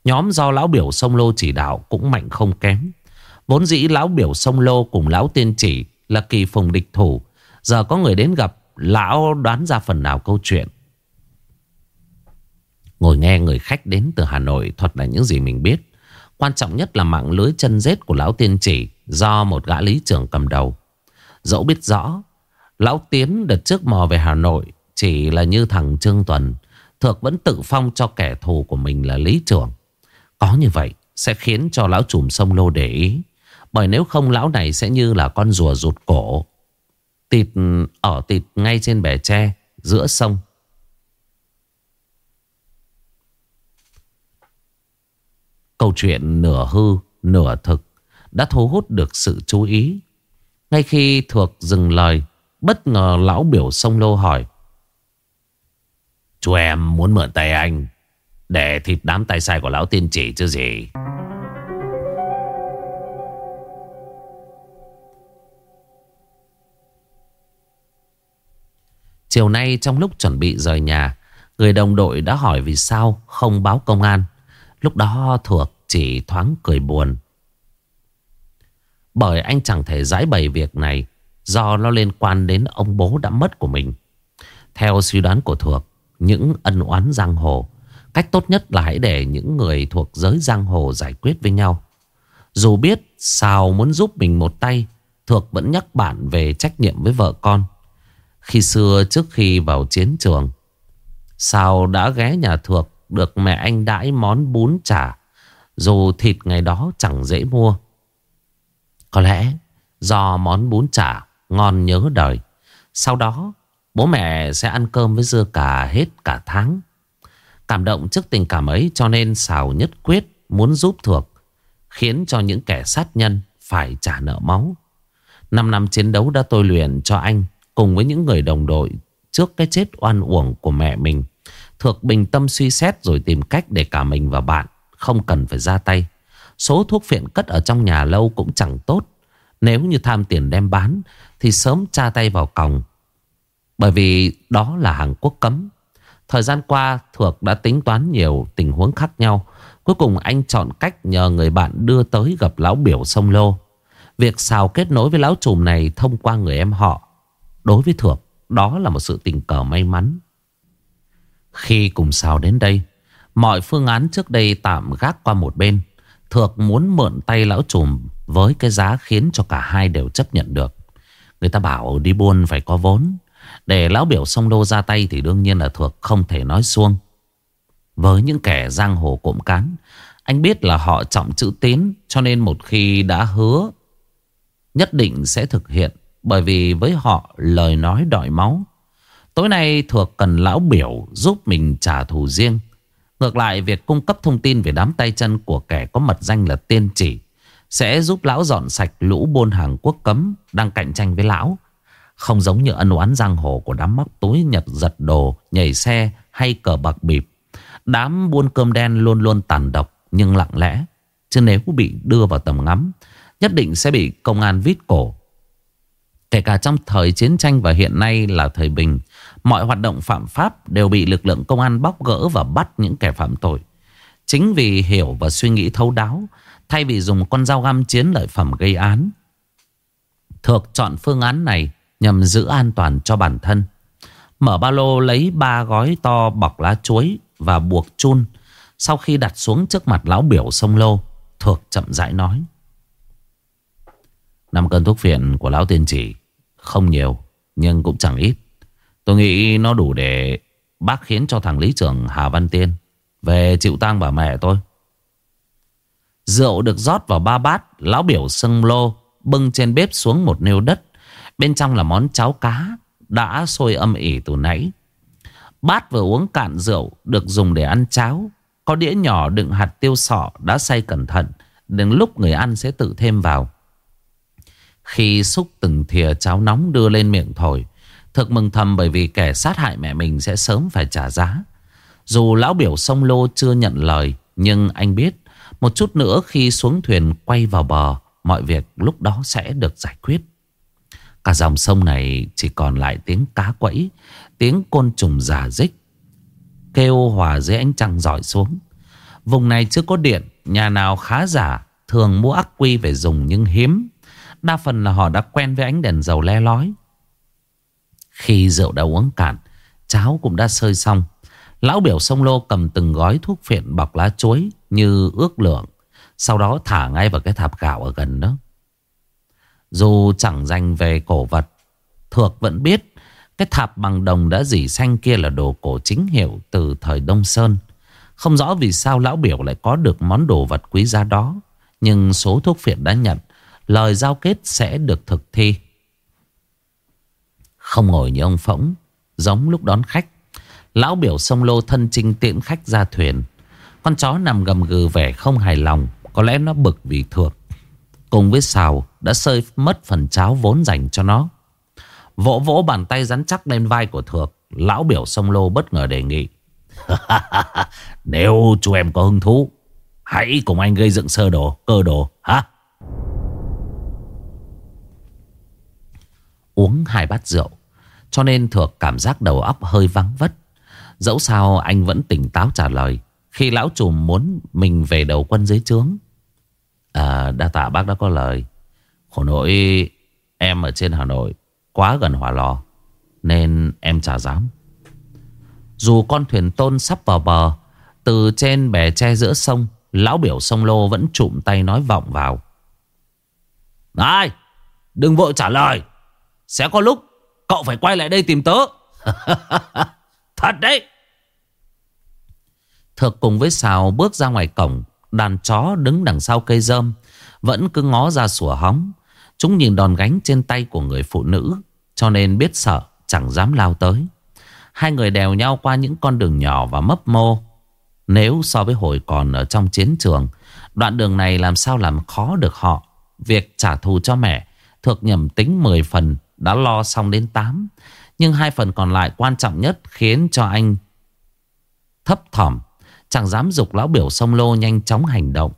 Nhóm do lão biểu sông lô chỉ đạo cũng mạnh không kém. Vốn dĩ lão biểu sông lô cùng lão tiên chỉ là kỳ phùng địch thủ Giờ có người đến gặp Lão đoán ra phần nào câu chuyện Ngồi nghe người khách đến từ Hà Nội thuật lại những gì mình biết Quan trọng nhất là mạng lưới chân rết của Lão Tiên Chỉ do một gã lý trưởng cầm đầu. Dẫu biết rõ, Lão Tiến đợt trước mò về Hà Nội chỉ là như thằng Trương Tuần. Thược vẫn tự phong cho kẻ thù của mình là lý trưởng. Có như vậy sẽ khiến cho lão trùm sông lô để ý. Bởi nếu không lão này sẽ như là con rùa rụt cổ. Tịt ở tịt ngay trên bè tre giữa sông. Câu chuyện nửa hư, nửa thực đã thu hút được sự chú ý. Ngay khi thuộc dừng lời, bất ngờ lão biểu sông lô hỏi. Chú em muốn mượn tay anh để thịt đám tay sai của lão tiên chỉ chứ gì. Chiều nay trong lúc chuẩn bị rời nhà, người đồng đội đã hỏi vì sao không báo công an. Lúc đó thuộc chỉ thoáng cười buồn. Bởi anh chẳng thể giải bày việc này do nó liên quan đến ông bố đã mất của mình. Theo suy đoán của thuộc, những ân oán giang hồ, cách tốt nhất là hãy để những người thuộc giới giang hồ giải quyết với nhau. Dù biết Sào muốn giúp mình một tay Thược vẫn nhắc bạn về trách nhiệm với vợ con khi xưa trước khi vào chiến trường Sào đã ghé nhà Thược Được mẹ anh đãi món bún chả, Dù thịt ngày đó chẳng dễ mua. Có lẽ do món bún chả ngon nhớ đời, Sau đó bố mẹ sẽ ăn cơm với dưa cà hết cả tháng. Cảm động trước tình cảm ấy cho nên Sào nhất quyết muốn giúp Thược, Khiến cho những kẻ sát nhân phải trả nợ máu. Năm năm chiến đấu đã tôi luyện cho anh Cùng với những người đồng đội Trước cái chết oan uổng của mẹ mình. Thược bình tâm suy xét rồi tìm cách để cả mình và bạn Không cần phải ra tay. Số thuốc phiện cất ở trong nhà lâu cũng chẳng tốt. Nếu như tham tiền đem bán, Thì sớm tra tay vào còng. Bởi vì đó là hàng quốc cấm. Thời gian qua, Thược đã tính toán nhiều tình huống khác nhau. Cuối cùng anh chọn cách nhờ người bạn đưa tới gặp lão biểu sông Lô. Việc xào kết nối với lão trùm này thông qua người em họ Đối với Thược, Đó là một sự tình cờ may mắn. Khi cùng xào đến đây, Mọi phương án trước đây tạm gác qua một bên, Thược muốn mượn tay lão trùm Với cái giá khiến cho cả hai đều chấp nhận được. Người ta bảo đi buôn phải có vốn, Để lão biểu sông đô ra tay Thì đương nhiên là Thược không thể nói xuông. Với những kẻ giang hồ cộm cán, Anh biết là họ trọng chữ tín, Cho nên một khi đã hứa, Nhất định sẽ thực hiện bởi vì với họ lời nói đòi máu. Tối nay thuộc cần lão biểu giúp mình trả thù riêng. Ngược lại việc cung cấp thông tin về đám tay chân của kẻ có mật danh là tiên chỉ Sẽ giúp lão dọn sạch lũ buôn hàng quốc cấm đang cạnh tranh với lão. Không giống như ân oán giang hồ của đám móc túi nhật giật đồ, nhảy xe hay cờ bạc bịp. Đám buôn cơm đen luôn luôn tàn độc nhưng lặng lẽ. Chứ nếu bị đưa vào tầm ngắm Nhất định sẽ bị công an vít cổ. Kể cả trong thời chiến tranh và hiện nay là thời bình, Mọi hoạt động phạm pháp đều bị lực lượng công an bóc gỡ và bắt những kẻ phạm tội. Chính vì hiểu và suy nghĩ thấu đáo, Thay vì dùng con dao găm chiến lợi phẩm gây án Thược chọn phương án này nhằm giữ an toàn cho bản thân. Mở ba lô lấy ba gói to bọc lá chuối và buộc chun. Sau khi đặt xuống trước mặt lão biểu sông lô Thược chậm rãi nói, năm cân thuốc phiện của lão tiên chỉ không nhiều, Nhưng cũng chẳng ít. Tôi nghĩ nó đủ để Bác khiến cho thằng lý trưởng Hà Văn Tiên Về chịu tang bà mẹ tôi. Rượu được rót vào ba bát, Lão biểu sưng lô, Bưng trên bếp xuống một nêu đất. Bên trong là món cháo cá, Đã sôi âm ỉ từ nãy. Bát vừa uống cạn rượu Được dùng để ăn cháo. Có đĩa nhỏ đựng hạt tiêu sọ Đã xay cẩn thận Đến lúc người ăn sẽ tự thêm vào khi xúc từng thìa cháo nóng đưa lên miệng thổi, Thực mừng thầm bởi vì kẻ sát hại mẹ mình sẽ sớm phải trả giá. Dù lão biểu sông lô chưa nhận lời, Nhưng anh biết, Một chút nữa khi xuống thuyền quay vào bờ, Mọi việc lúc đó sẽ được giải quyết. Cả dòng sông này chỉ còn lại tiếng cá quẫy, Tiếng côn trùng giả dích, Kêu hòa dưới ánh trăng dọi xuống. Vùng này chưa có điện, Nhà nào khá giả, Thường mua ắc quy về dùng nhưng hiếm. Đa phần là họ đã quen với ánh đèn dầu le lói. Khi rượu đã uống cạn, Cháo cũng đã sơi xong. Lão biểu sông lô cầm từng gói thuốc phiện bọc lá chuối Như ước lượng, Sau đó thả ngay vào cái thạp gạo ở gần đó. Dù chẳng dành về cổ vật, Thược vẫn biết Cái thạp bằng đồng đã dỉ xanh kia là đồ cổ chính hiệu từ thời Đông Sơn. Không rõ vì sao lão biểu lại có được món đồ vật quý giá đó, Nhưng số thuốc phiện đã nhận Lời giao kết sẽ được thực thi. Không ngồi như ông Phỗng Giống lúc đón khách. Lão biểu sông lô thân trinh tiễn khách ra thuyền. Con chó nằm gầm gừ vẻ không hài lòng Có lẽ nó bực vì thược Cùng với xào đã sơi mất phần cháo vốn dành cho nó. Vỗ vỗ bàn tay rắn chắc lên vai của thược Lão biểu sông lô bất ngờ đề nghị. Nếu chú em có hứng thú Hãy cùng anh gây dựng sơ đồ, cơ đồ hả? Uống hai bát rượu. Cho nên Thược cảm giác đầu óc hơi vắng vất. Dẫu sao anh vẫn tỉnh táo trả lời. Khi lão trùm muốn mình về đầu quân dưới trướng. À, đa tạ bác đã có lời. Khổ nỗi em ở trên Hà Nội quá gần hỏa lò. Nên em chả dám. Dù con thuyền tôn sắp vào bờ. Từ trên bè tre giữa sông. Lão biểu sông lô vẫn trụm tay nói vọng vào. Này Đừng vội trả lời sẽ có lúc cậu phải quay lại đây tìm tớ. Thật đấy. Thược cùng với Sào bước ra ngoài cổng. Đàn chó đứng đằng sau cây rơm. Vẫn cứ ngó ra sủa hóng. Chúng nhìn đòn gánh trên tay của người phụ nữ Cho nên biết sợ Chẳng dám lao tới. Hai người đèo nhau qua những con đường nhỏ và mấp mô. Nếu so với hồi còn ở trong chiến trường Đoạn đường này làm sao làm khó được họ. Việc trả thù cho mẹ Thược nhầm tính 10 phần đã lo xong đến 8 Nhưng hai phần còn lại quan trọng nhất Khiến cho anh thấp thỏm. Chẳng dám dục lão biểu sông lô nhanh chóng hành động.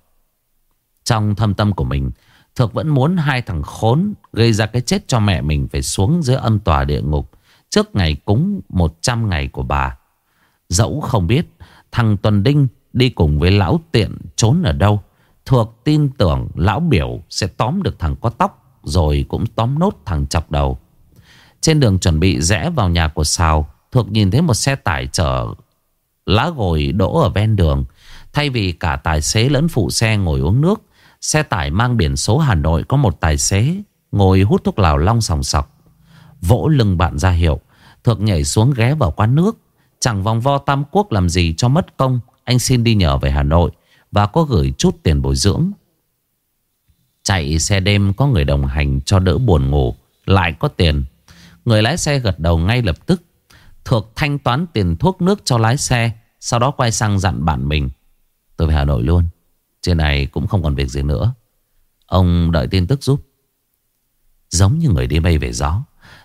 Trong thâm tâm của mình, Thược vẫn muốn hai thằng khốn Gây ra cái chết cho mẹ mình Phải xuống dưới âm tòa địa ngục Trước ngày cúng 100 ngày của bà. Dẫu không biết Thằng Tuần Đinh đi cùng với lão tiện trốn ở đâu Thuộc tin tưởng lão biểu sẽ tóm được thằng có tóc. Rồi cũng tóm nốt thằng chọc đầu. Trên đường chuẩn bị rẽ vào nhà của Sào Thuộc nhìn thấy một xe tải chở lá gồi đỗ ở ven đường. Thay vì cả tài xế lẫn phụ xe ngồi uống nước, Xe tải mang biển số Hà Nội có một tài xế Ngồi hút thuốc lào long sòng sọc. Vỗ lưng bạn ra hiệu, Thược nhảy xuống ghé vào quán nước. Chẳng vòng vo tam quốc làm gì cho mất công, Anh xin đi nhờ về Hà Nội Và có gửi chút tiền bồi dưỡng. Chạy xe đêm có người đồng hành cho đỡ buồn ngủ, Lại có tiền. Người lái xe gật đầu ngay lập tức Thược thanh toán tiền thuốc nước cho lái xe, Sau đó quay sang dặn bạn mình, Tôi về Hà Nội luôn, Trên này cũng không còn việc gì nữa. Ông đợi tin tức giúp. Giống như người đi bay về gió,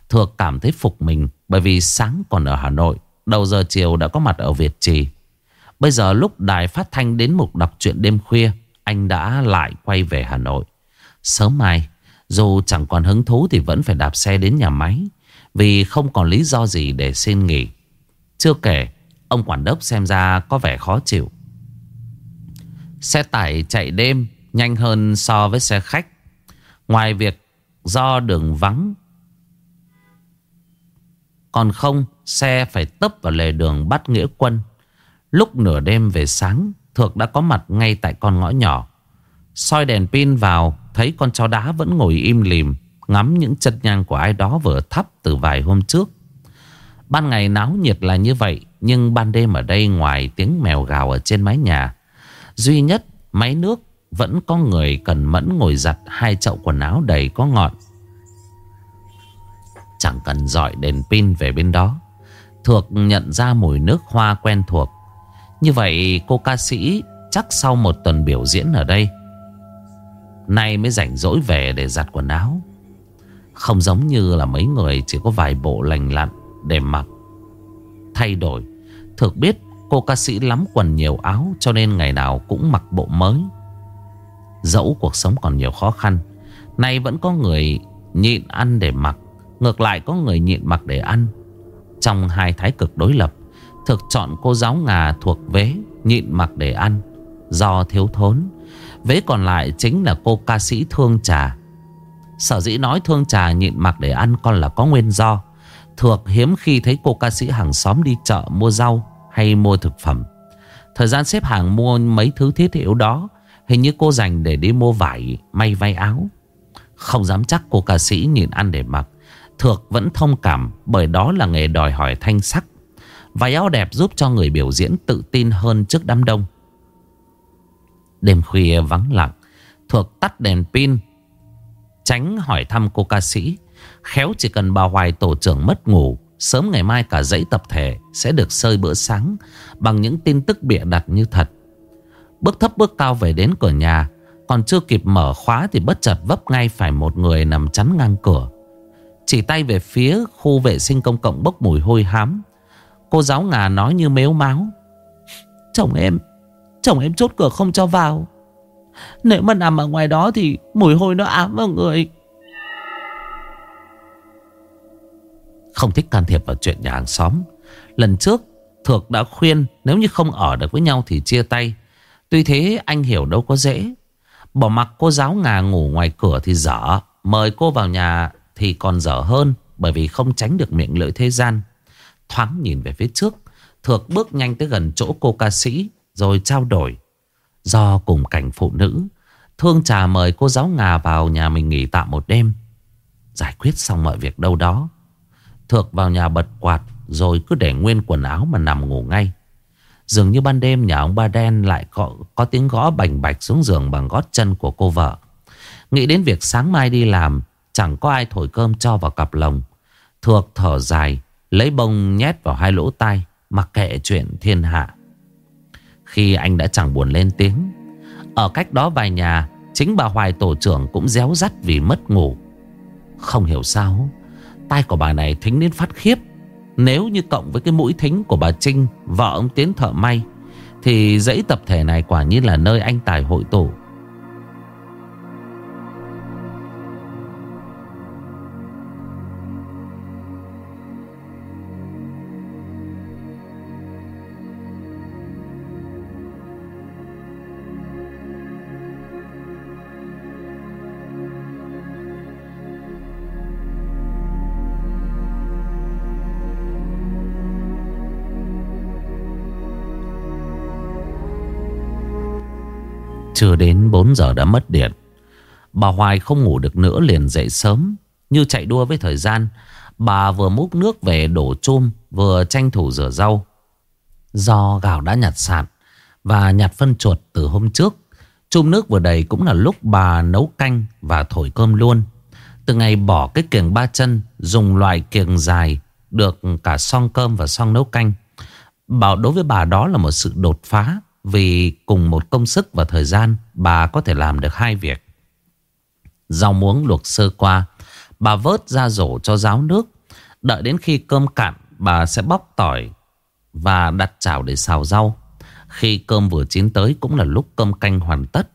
Thược cảm thấy phục mình Bởi vì sáng còn ở Hà Nội, Đầu giờ chiều đã có mặt ở Việt Trì. Bây giờ lúc đài phát thanh đến mục đọc truyện đêm khuya, Anh đã lại quay về Hà Nội. Sớm mai, Dù chẳng còn hứng thú thì vẫn phải đạp xe đến nhà máy, Vì không còn lý do gì để xin nghỉ. Chưa kể, Ông quản đốc xem ra có vẻ khó chịu. Xe tải chạy đêm Nhanh hơn so với xe khách. Ngoài việc do đường vắng, Còn không, Xe phải tấp vào lề đường bắt nghĩa quân. Lúc nửa đêm về sáng, Thược đã có mặt ngay tại con ngõ nhỏ, soi đèn pin vào Thấy con chó đá vẫn ngồi im lìm, Ngắm những chân nhang của ai đó vừa thắp từ vài hôm trước. Ban ngày náo nhiệt là như vậy, Nhưng ban đêm ở đây ngoài tiếng mèo gào ở trên mái nhà, Duy nhất máy nước vẫn có người cần mẫn ngồi giặt hai chậu quần áo đầy có ngọn. Chẳng cần dọi đèn pin về bên đó thuộc nhận ra mùi nước hoa quen thuộc. Như vậy cô ca sĩ chắc sau một tuần biểu diễn ở đây Nay mới rảnh rỗi về để giặt quần áo. Không giống như là mấy người chỉ có vài bộ lành lặn để mặc. Thay đổi, Thực biết cô ca sĩ lắm quần nhiều áo Cho nên ngày nào cũng mặc bộ mới. Dẫu cuộc sống còn nhiều khó khăn, Nay vẫn có người nhịn ăn để mặc, Ngược lại có người nhịn mặc để ăn. Trong hai thái cực đối lập, Thực chọn cô giáo ngà thuộc vế, Nhịn mặc để ăn, Do thiếu thốn. Vế còn lại chính là cô ca sĩ thương trà. Sở dĩ nói thương trà nhịn mặc để ăn Còn là có nguyên do. Thược hiếm khi thấy cô ca sĩ hàng xóm đi chợ mua rau hay mua thực phẩm. Thời gian xếp hàng mua mấy thứ thiết yếu đó, Hình như cô dành để đi mua vải, May vay áo. Không dám chắc cô ca sĩ nhìn ăn để mặc. Thược vẫn thông cảm, Bởi đó là nghề đòi hỏi thanh sắc. Váy áo đẹp giúp cho người biểu diễn tự tin hơn trước đám đông. Đêm khuya vắng lặng, thuộc tắt đèn pin, Tránh hỏi thăm cô ca sĩ. Khéo chỉ cần bà Hoài tổ trưởng mất ngủ, Sớm ngày mai cả dãy tập thể Sẽ được sơi bữa sáng Bằng những tin tức bịa đặt như thật. Bước thấp bước cao về đến cửa nhà, Còn chưa kịp mở khóa Thì bất chợt vấp ngay phải một người nằm chắn ngang cửa. Chỉ tay về phía khu vệ sinh công cộng bốc mùi hôi hám. Cô giáo ngà nói như mếu máu. Chồng em Chồng em chốt cửa không cho vào. Nếu mà nằm ở ngoài đó thì mùi hôi nó ám vào người. Không thích can thiệp vào chuyện nhà hàng xóm. Lần trước, Thược đã khuyên nếu như không ở được với nhau thì chia tay. Tuy thế, anh hiểu đâu có dễ. Bỏ mặc cô giáo ngà ngủ ngoài cửa thì dở. Mời cô vào nhà thì còn dở hơn, Bởi vì không tránh được miệng lưỡi thế gian. Thoáng nhìn về phía trước, Thược bước nhanh tới gần chỗ cô ca sĩ. Rồi trao đổi. Do cùng cảnh phụ nữ Thương trà mời cô giáo ngà vào nhà mình nghỉ tạm một đêm. Giải quyết xong mọi việc đâu đó Thược vào nhà bật quạt Rồi cứ để nguyên quần áo mà nằm ngủ ngay. Dường như ban đêm nhà ông ba đen lại có, có tiếng gõ bành bạch xuống giường bằng gót chân của cô vợ. Nghĩ đến việc sáng mai đi làm Chẳng có ai thổi cơm cho vào cặp lồng. Thược thở dài Lấy bông nhét vào hai lỗ tai Mặc kệ chuyện thiên hạ. Khi anh đã chẳng buồn lên tiếng. Ở cách đó vài nhà, Chính bà Hoài tổ trưởng cũng réo rắt vì mất ngủ. Không hiểu sao, Tai của bà này thính đến phát khiếp. Nếu như cộng với cái mũi thính của bà Trinh, Vợ ông Tiến thợ may, Thì dãy tập thể này quả nhiên là nơi anh tài hội tụ Chưa đến 4 giờ đã mất điện. Bà Hoài không ngủ được nữa liền dậy sớm. Như chạy đua với thời gian, Bà vừa múc nước về đổ chum Vừa tranh thủ rửa rau. Do gạo đã nhặt sạn Và nhặt phân chuột từ hôm trước Chum nước vừa đầy cũng là lúc bà nấu canh Và thổi cơm luôn. Từ ngày bỏ cái kiềng ba chân, Dùng loại kiềng dài Được cả song cơm và song nấu canh. Bảo đối với bà đó là một sự đột phá vì cùng một công sức và thời gian, Bà có thể làm được hai việc. Rau muống luộc sơ qua, Bà vớt ra rổ cho ráo nước. Đợi đến khi cơm cạn, Bà sẽ bóc tỏi Và đặt chảo để xào rau. Khi cơm vừa chín tới Cũng là lúc cơm canh hoàn tất.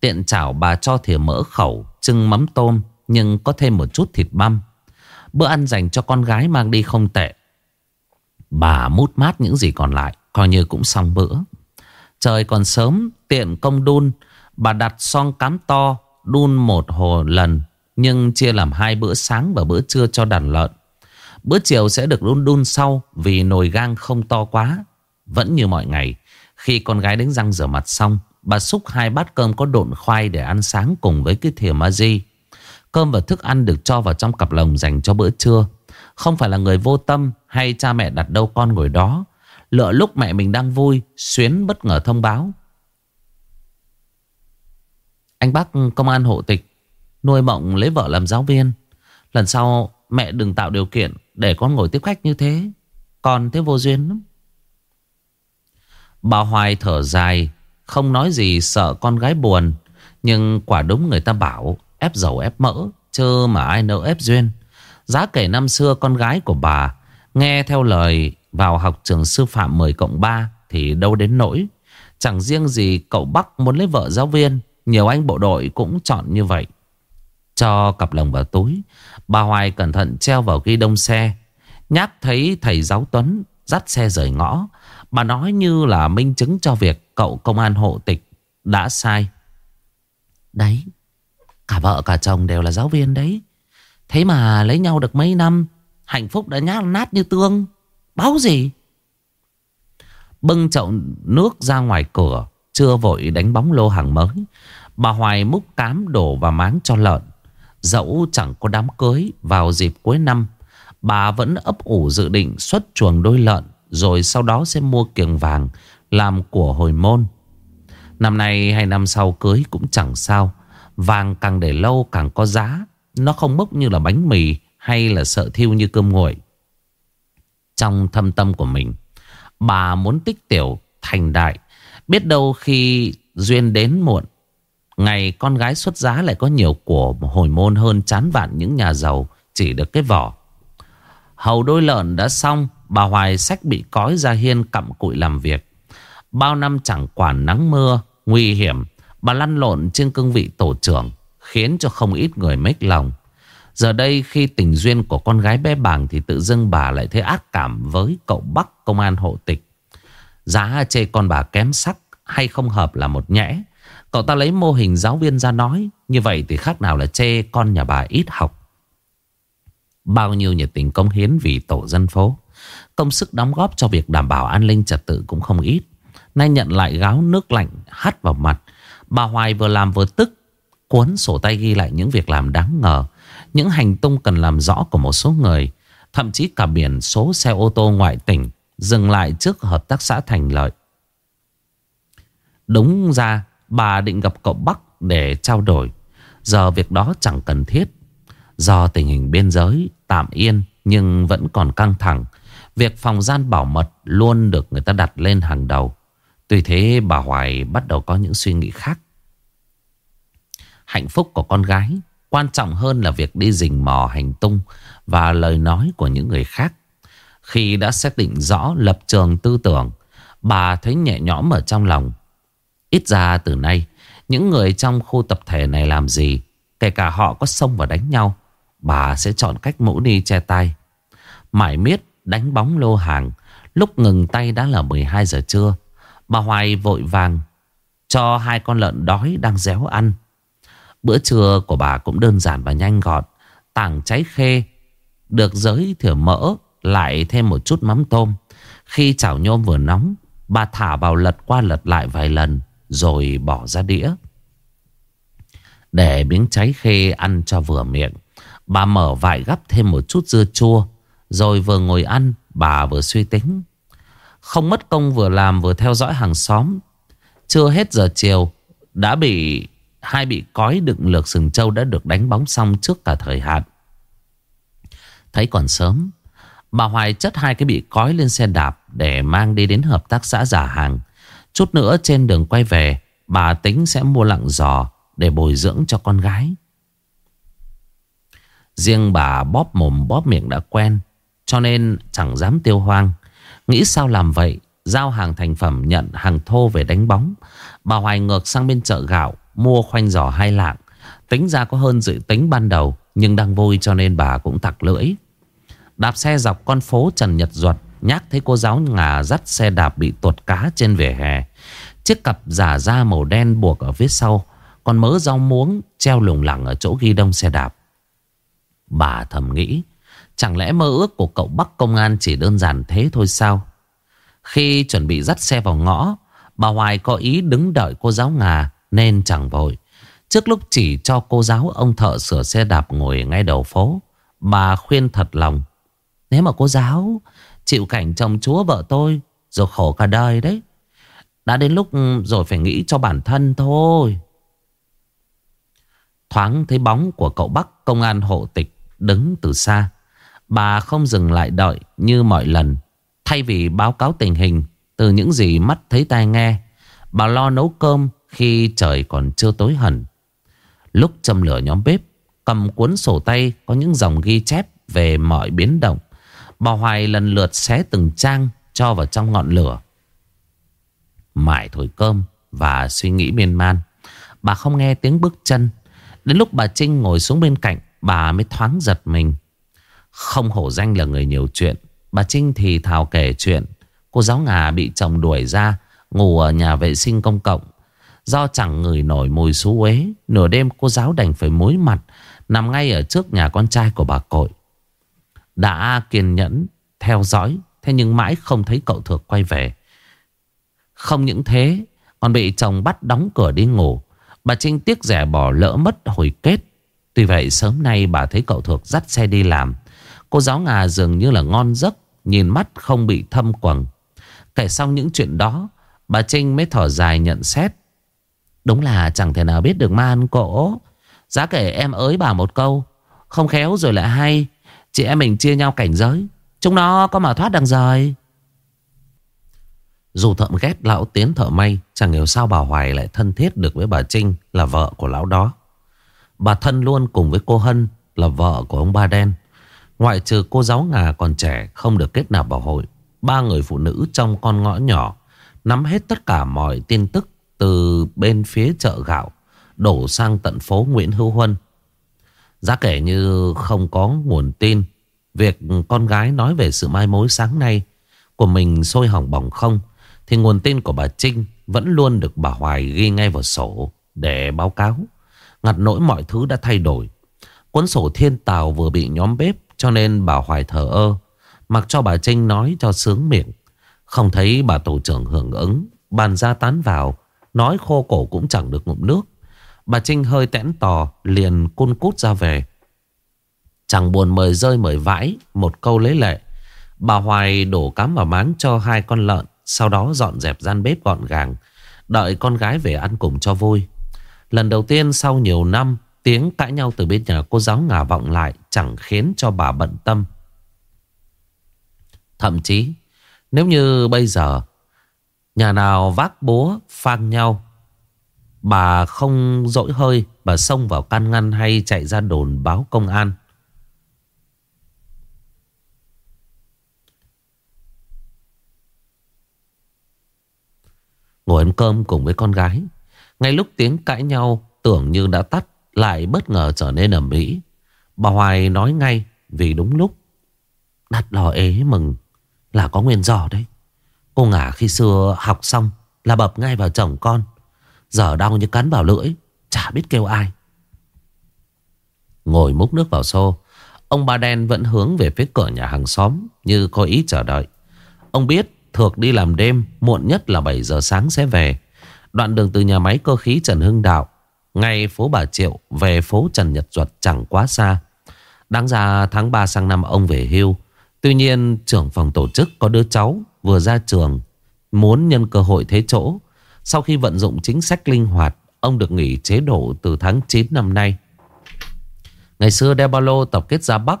Tiện chảo bà cho thìa mỡ khẩu Trưng mắm tôm, Nhưng có thêm một chút thịt băm. Bữa ăn dành cho con gái mang đi không tệ. Bà mút mát những gì còn lại, Coi như cũng xong bữa. Trời còn sớm, tiện công đun. Bà đặt son cám to, Đun một hồ lần, Nhưng chia làm hai bữa sáng và bữa trưa cho đàn lợn. Bữa chiều sẽ được đun đun sau Vì nồi gang không to quá. Vẫn như mọi ngày, Khi con gái đánh răng rửa mặt xong, Bà xúc hai bát cơm có độn khoai để ăn sáng cùng với cái thìa Maji Cơm và thức ăn được cho vào trong cặp lồng dành cho bữa trưa. Không phải là người vô tâm hay cha mẹ đặt đâu con ngồi đó. Lựa lúc mẹ mình đang vui, Xuyến bất ngờ thông báo. Anh bác công an hộ tịch, Nuôi mộng lấy vợ làm giáo viên. Lần sau mẹ đừng tạo điều kiện Để con ngồi tiếp khách như thế. Còn thế vô duyên lắm. Bà Hoài thở dài, Không nói gì sợ con gái buồn, Nhưng quả đúng người ta bảo, Ép dầu ép mỡ Chơ mà ai nỡ ép duyên. Giá kể năm xưa con gái của bà, Nghe theo lời vào học trường sư phạm 10 cộng 3 thì đâu đến nỗi. Chẳng riêng gì cậu Bắc muốn lấy vợ giáo viên, nhiều anh bộ đội cũng chọn như vậy. Cho cặp lồng vào túi, bà Hoài cẩn thận treo vào ghi đông xe. Nhát thấy thầy giáo Tuấn dắt xe rời ngõ. Bà nói như là minh chứng cho việc cậu công an hộ tịch đã sai. Đấy, cả vợ cả chồng đều là giáo viên đấy. Thế mà lấy nhau được mấy năm, hạnh phúc đã nhát nát như tương. Báo gì? Bưng chậu nước ra ngoài cửa, Chưa vội đánh bóng lô hàng mới. Bà Hoài múc cám đổ vào máng cho lợn. Dẫu chẳng có đám cưới, Vào dịp cuối năm, Bà vẫn ấp ủ dự định xuất chuồng đôi lợn, Rồi sau đó sẽ mua kiềng vàng Làm của hồi môn. Năm nay hay năm sau cưới cũng chẳng sao. Vàng càng để lâu càng có giá. Nó không bốc như là bánh mì Hay là sợ thiêu như cơm nguội trong thâm tâm của mình. Bà muốn tích tiểu thành đại. Biết đâu khi duyên đến muộn. Ngày con gái xuất giá lại có nhiều của hồi môn hơn chán vạn những nhà giàu chỉ được cái vỏ. Hầu đôi lợn đã xong, bà Hoài sách bị cói ra hiên cặm cụi làm việc. Bao năm chẳng quản nắng mưa, nguy hiểm, bà lăn lộn trên cương vị tổ trưởng, khiến cho không ít người mếch lòng. Giờ đây khi tình duyên của con gái bé bàng thì tự dưng bà lại thấy ác cảm với cậu Bắc công an hộ tịch. Giá chê con bà kém sắc hay không hợp là một nhẽ. Cậu ta lấy mô hình giáo viên ra nói. Như vậy thì khác nào là chê con nhà bà ít học. Bao nhiêu nhiệt tình công hiến vì tổ dân phố. Công sức đóng góp cho việc đảm bảo an ninh trật tự cũng không ít. Nay nhận lại gáo nước lạnh, hắt vào mặt. Bà Hoài vừa làm vừa tức, Cuốn sổ tay ghi lại những việc làm đáng ngờ những hành tung cần làm rõ của một số người, Thậm chí cả biển số xe ô tô ngoại tỉnh Dừng lại trước hợp tác xã Thành Lợi. Đúng ra, bà định gặp cậu Bắc để trao đổi. Giờ việc đó chẳng cần thiết. Do tình hình biên giới tạm yên nhưng vẫn còn căng thẳng, Việc phòng gian bảo mật luôn được người ta đặt lên hàng đầu. Tuy thế, bà Hoài bắt đầu có những suy nghĩ khác. Hạnh phúc của con gái Quan trọng hơn là việc đi rình mò hành tung Và lời nói của những người khác. Khi đã xác định rõ lập trường tư tưởng, Bà thấy nhẹ nhõm ở trong lòng. Ít ra từ nay, Những người trong khu tập thể này làm gì, Kể cả họ có xông vào đánh nhau, Bà sẽ chọn cách mũ đi che tay Mãi miết đánh bóng lô hàng, Lúc ngừng tay đã là 12 giờ trưa, Bà Hoài vội vàng Cho hai con lợn đói đang réo ăn. Bữa trưa của bà cũng đơn giản và nhanh gọn. Tảng cháy khê Được giới thửa mỡ, Lại thêm một chút mắm tôm. Khi chảo nhôm vừa nóng, Bà thả vào lật qua lật lại vài lần, Rồi bỏ ra đĩa. Để miếng cháy khê ăn cho vừa miệng, Bà mở vải gắp thêm một chút dưa chua, Rồi vừa ngồi ăn, Bà vừa suy tính. Không mất công vừa làm vừa theo dõi hàng xóm. Chưa hết giờ chiều, Đã bị Hai bị cói đựng lược sừng trâu đã được đánh bóng xong trước cả thời hạn. Thấy còn sớm, Bà Hoài chất hai cái bị cói lên xe đạp Để mang đi đến hợp tác xã giả hàng. Chút nữa trên đường quay về, Bà tính sẽ mua lặng giò Để bồi dưỡng cho con gái. Riêng bà bóp mồm bóp miệng đã quen, Cho nên chẳng dám tiêu hoang. Nghĩ sao làm vậy, Giao hàng thành phẩm nhận hàng thô về đánh bóng. Bà Hoài ngược sang bên chợ gạo Mua khoanh giỏ hai lạng. Tính ra có hơn dự tính ban đầu, Nhưng đang vui cho nên bà cũng tặc lưỡi. Đạp xe dọc con phố Trần Nhật Duật Nhắc thấy cô giáo ngà dắt xe đạp bị tuột cá trên vỉa hè. Chiếc cặp giả da màu đen buộc ở phía sau, Còn mớ rau muống treo lủng lẳng ở chỗ ghi đông xe đạp. Bà thầm nghĩ, Chẳng lẽ mơ ước của cậu Bắc công an chỉ đơn giản thế thôi sao? Khi chuẩn bị dắt xe vào ngõ, Bà Hoài có ý đứng đợi cô giáo ngà nên chẳng vội Trước lúc chỉ cho cô giáo ông thợ sửa xe đạp ngồi ngay đầu phố Bà khuyên thật lòng Nếu mà cô giáo chịu cảnh chồng chúa vợ tôi Rồi khổ cả đời đấy Đã đến lúc ừ, rồi phải nghĩ cho bản thân thôi Thoáng thấy bóng của cậu Bắc công an hộ tịch đứng từ xa. Bà không dừng lại đợi như mọi lần. Thay vì báo cáo tình hình từ những gì mắt thấy tai nghe, bà lo nấu cơm khi trời còn chưa tối hẳn. Lúc châm lửa nhóm bếp, cầm cuốn sổ tay có những dòng ghi chép về mọi biến động. Bà Hoài lần lượt xé từng trang cho vào trong ngọn lửa. Mãi thổi cơm và suy nghĩ miên man. Bà không nghe tiếng bước chân. Đến lúc bà Trinh ngồi xuống bên cạnh Bà mới thoáng giật mình Không hổ danh là người nhiều chuyện Bà Trinh thì thào kể chuyện Cô giáo ngà bị chồng đuổi ra Ngủ ở nhà vệ sinh công cộng Do chẳng ngửi nổi mùi xú uế. Nửa đêm cô giáo đành phải mối mặt, Nằm ngay ở trước nhà con trai của bà cội. Đã kiên nhẫn, Theo dõi, Thế nhưng mãi không thấy cậu Thược quay về. Không những thế, Còn bị chồng bắt đóng cửa đi ngủ. Bà Trinh tiếc rẻ bỏ lỡ mất hồi kết. Tuy vậy, sớm nay bà thấy cậu thuộc dắt xe đi làm. Cô giáo ngà dường như là ngon giấc, Nhìn mắt không bị thâm quầng. Kể xong những chuyện đó, Bà Trinh mới thở dài nhận xét. Đúng là chẳng thể nào biết được ma ăn cỗ Giá kể em ới bà một câu, Không khéo rồi lại hay Chị em mình chia nhau cảnh giới, Chúng nó có mà thoát đằng rời Dù thậm ghét lão tiến thợ may, Chẳng hiểu sao bà Hoài lại thân thiết được với bà Trinh, Là vợ của lão đó Bà thân luôn cùng với cô Hân, là vợ của ông Ba Đen. Ngoại trừ cô giáo ngà còn trẻ, không được kết nạp vào hội. Ba người phụ nữ trong con ngõ nhỏ, nắm hết tất cả mọi tin tức từ bên phía chợ gạo, đổ sang tận phố Nguyễn Hữu Huân. Giá kể như không có nguồn tin, Việc con gái nói về sự mai mối sáng nay Của mình sôi hỏng bỏng không, Thì nguồn tin của bà Trinh Vẫn luôn được bà Hoài ghi ngay vào sổ Để báo cáo. Ngặt nỗi mọi thứ đã thay đổi. Cuốn sổ thiên tào vừa bị nhóm bếp, Cho nên bà Hoài thờ ơ, Mặc cho bà Trinh nói cho sướng miệng. Không thấy bà tổ trưởng hưởng ứng, Bàn ra tán vào Nói khô cổ cũng chẳng được ngụm nước. Bà Trinh hơi tẽn tò, liền cun cút ra về. Chẳng buồn mời rơi mời vãi, Một câu lấy lệ. Bà Hoài đổ cám vào máng cho hai con lợn, Sau đó dọn dẹp gian bếp gọn gàng, Đợi con gái về ăn cùng cho vui. Lần đầu tiên sau nhiều năm, Tiếng cãi nhau từ bên nhà cô giáo ngả vọng lại Chẳng khiến cho bà bận tâm. Thậm chí, Nếu như bây giờ Nhà nào vác búa, phang nhau. Bà không dỗi hơi, Bà xông vào can ngăn hay chạy ra đồn báo công an. Ngồi ăn cơm cùng với con gái. Ngay lúc tiếng cãi nhau, Tưởng như đã tắt, Lại bất ngờ trở nên ẩm mỹ Bà Hoài nói ngay, Vì đúng lúc. Đặt lò ế mừng, Là có nguyên do đấy. Cô ngả khi xưa học xong Là bập ngay vào chồng con. Giờ đau như cắn vào lưỡi, Chả biết kêu ai. Ngồi múc nước vào xô, Ông ba đen vẫn hướng về phía cửa nhà hàng xóm Như có ý chờ đợi. Ông biết Thược đi làm đêm Muộn nhất là 7 giờ sáng sẽ về. Đoạn đường từ nhà máy cơ khí Trần Hưng Đạo, Ngay phố Bà Triệu Về phố Trần Nhật Duật chẳng quá xa. Đáng ra tháng 3 sang năm ông về hưu. Tuy nhiên, trưởng phòng tổ chức có đứa cháu Vừa ra trường Muốn nhân cơ hội thế chỗ Sau khi vận dụng chính sách linh hoạt Ông được nghỉ chế độ từ tháng 9 năm nay Ngày xưa đeo ba lô tập kết ra Bắc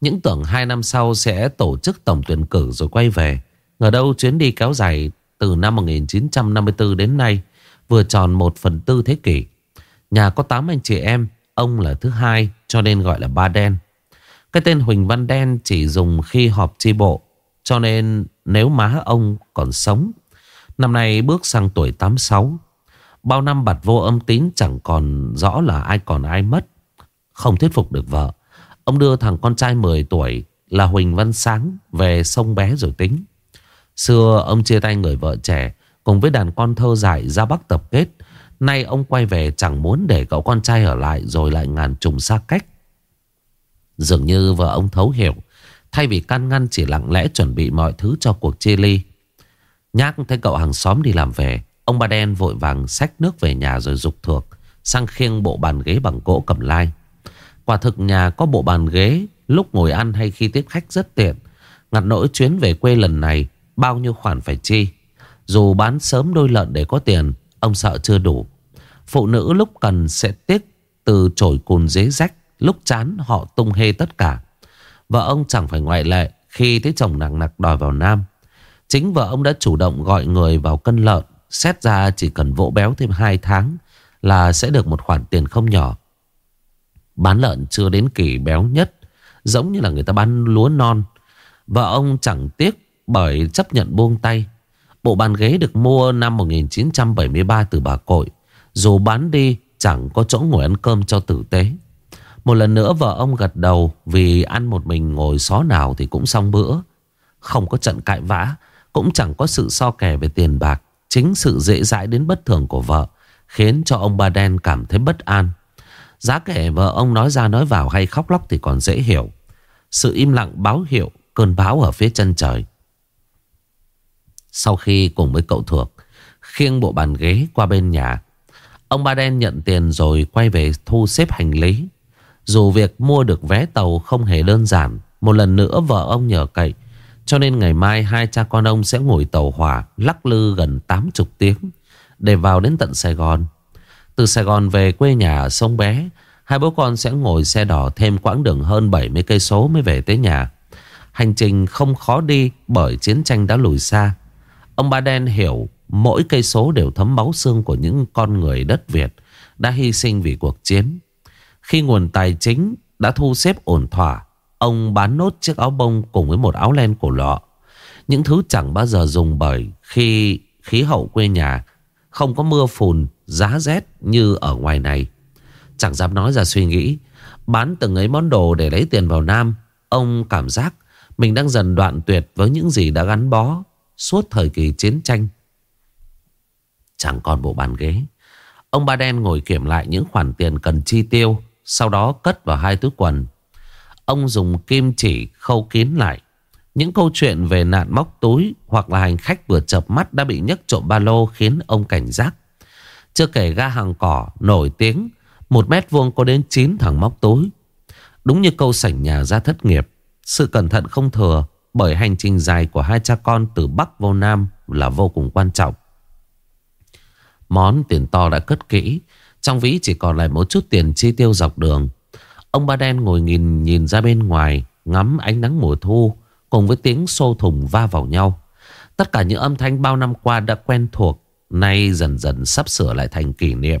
Những tưởng hai năm sau sẽ tổ chức tổng tuyển cử rồi quay về Ngờ đâu chuyến đi kéo dài từ năm 1954 đến nay vừa tròn một phần tư thế kỷ. Nhà có 8 anh chị em, ông là thứ hai cho nên gọi là ba đen. Cái tên Huỳnh Văn Đen chỉ dùng khi họp chi bộ cho nên nếu má ông còn sống. Năm nay bước sang tuổi 86 Bao năm bặt vô âm tín chẳng còn rõ là ai còn ai mất. Không thuyết phục được vợ, Ông đưa thằng con trai 10 tuổi là Huỳnh Văn Sáng về sông bé rồi tính. Xưa ông chia tay người vợ trẻ Cùng với đàn con thơ dại ra Bắc tập kết. Nay ông quay về chẳng muốn để cậu con trai ở lại Rồi lại ngàn trùng xa cách. Dường như vợ ông thấu hiểu Thay vì can ngăn chỉ lặng lẽ chuẩn bị mọi thứ cho cuộc chia ly, Nhác thấy cậu hàng xóm đi làm về, Ông ba đen vội vàng xách nước về nhà rồi dục thược Sang khiêng bộ bàn ghế bằng gỗ cầm lai. Quả thực nhà có bộ bàn ghế, Lúc ngồi ăn hay khi tiếp khách rất tiện. Ngặt nỗi chuyến về quê lần này, Bao nhiêu khoản phải chi. Dù bán sớm đôi lợn để có tiền, Ông sợ chưa đủ. Phụ nữ lúc cần sẽ tiếc Từ chổi cùn dế rách, Lúc chán họ tung hê tất cả. Vợ ông chẳng phải ngoại lệ Khi thấy chồng nặng nặc đòi vào Nam. Chính vợ ông đã chủ động gọi người vào cân lợn, Xét ra chỉ cần vỗ béo thêm 2 tháng Là sẽ được một khoản tiền không nhỏ. Bán lợn chưa đến kỳ béo nhất, Giống như là người ta bán lúa non. Vợ ông chẳng tiếc bởi chấp nhận buông tay. Bộ bàn ghế được mua năm 1973 từ bà Cội. Dù bán đi, chẳng có chỗ ngồi ăn cơm cho tử tế. Một lần nữa vợ ông gật đầu, Vì ăn một mình ngồi xó nào thì cũng xong bữa. Không có trận cãi vã, Cũng chẳng có sự so kè về tiền bạc. Chính sự dễ dãi đến bất thường của vợ Khiến cho ông ba đen cảm thấy bất an. Giá kể vợ ông nói ra nói vào hay khóc lóc thì còn dễ hiểu. Sự im lặng báo hiệu, cơn bão ở phía chân trời. Sau khi cùng với cậu thuộc Khiêng bộ bàn ghế qua bên nhà, Ông ba đen nhận tiền rồi quay về thu xếp hành lý. Dù việc mua được vé tàu không hề đơn giản, Một lần nữa vợ ông nhờ cậy. Cho nên ngày mai hai cha con ông sẽ ngồi tàu hỏa Lắc lư gần 80 tiếng Để vào đến tận Sài Gòn. Từ Sài Gòn về quê nhà ở sông Bé, Hai bố con sẽ ngồi xe đỏ thêm quãng đường hơn 70 cây số mới về tới nhà. Hành trình không khó đi bởi chiến tranh đã lùi xa. Ông Ba Đen hiểu mỗi cây số đều thấm máu xương của những con người đất Việt đã hy sinh vì cuộc chiến. Khi nguồn tài chính đã thu xếp ổn thỏa, ông bán nốt chiếc áo bông cùng với một áo len cổ lọ. Những thứ chẳng bao giờ dùng bởi khi khí hậu quê nhà không có mưa phùn, giá rét như ở ngoài này. Chẳng dám nói ra suy nghĩ, bán từng ấy món đồ để lấy tiền vào Nam. Ông cảm giác mình đang dần đoạn tuyệt với những gì đã gắn bó suốt thời kỳ chiến tranh. Chẳng còn bộ bàn ghế. Ông ba đen ngồi kiểm lại những khoản tiền cần chi tiêu, sau đó cất vào hai túi quần. Ông dùng kim chỉ khâu kín lại. Những câu chuyện về nạn móc túi hoặc là hành khách vừa chập mắt đã bị nhấc trộm ba lô khiến ông cảnh giác. Chưa kể ga hàng cỏ nổi tiếng, Một mét vuông có đến 9 thằng móc túi Đúng như câu sảnh nhà ra thất nghiệp, Sự cẩn thận không thừa Bởi hành trình dài của hai cha con từ Bắc vô Nam là vô cùng quan trọng Món tiền to đã cất kỹ trong ví chỉ còn lại một chút tiền chi tiêu dọc đường. Ông ba đen ngồi nhìn nhìn ra bên ngoài, Ngắm ánh nắng mùa thu, Cùng với tiếng xô thùng va vào nhau. Tất cả những âm thanh bao năm qua đã quen thuộc, Nay dần dần sắp sửa lại thành kỷ niệm.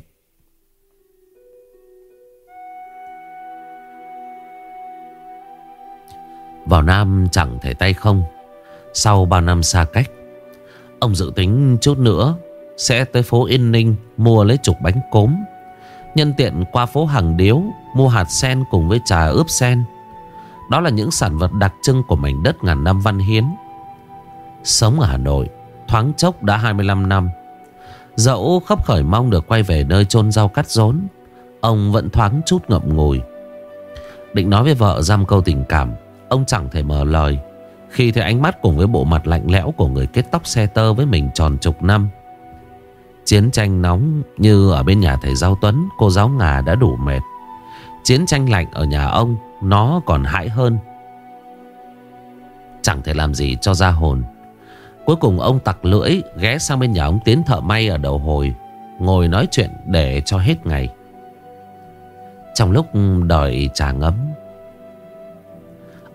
Vào Nam chẳng thể tay không. Sau bao năm xa cách, Ông dự tính chút nữa sẽ tới phố Yên Ninh Mua lấy chục bánh cốm. Nhân tiện qua phố Hàng Điếu Mua hạt sen cùng với trà ướp sen. Đó là những sản vật đặc trưng Của mảnh đất ngàn năm văn hiến. Sống ở Hà Nội, Thoáng chốc đã 25 năm. Dẫu khóc khởi mong được quay về nơi chôn rau cắt rốn, Ông vẫn thoáng chút ngậm ngùi. Định nói với vợ giam câu tình cảm, Ông chẳng thể mở lời. Khi thấy ánh mắt cùng với bộ mặt lạnh lẽo Của người kết tóc xe tơ với mình tròn chục năm Chiến tranh nóng như ở bên nhà thầy Giao Tuấn, Cô giáo ngà đã đủ mệt. Chiến tranh lạnh ở nhà ông, Nó còn hãi hơn. Chẳng thể làm gì cho ra hồn. Cuối cùng ông tặc lưỡi Ghé sang bên nhà ông Tiến thợ may ở đầu hồi, Ngồi nói chuyện để cho hết ngày. Trong lúc đợi trà ngấm,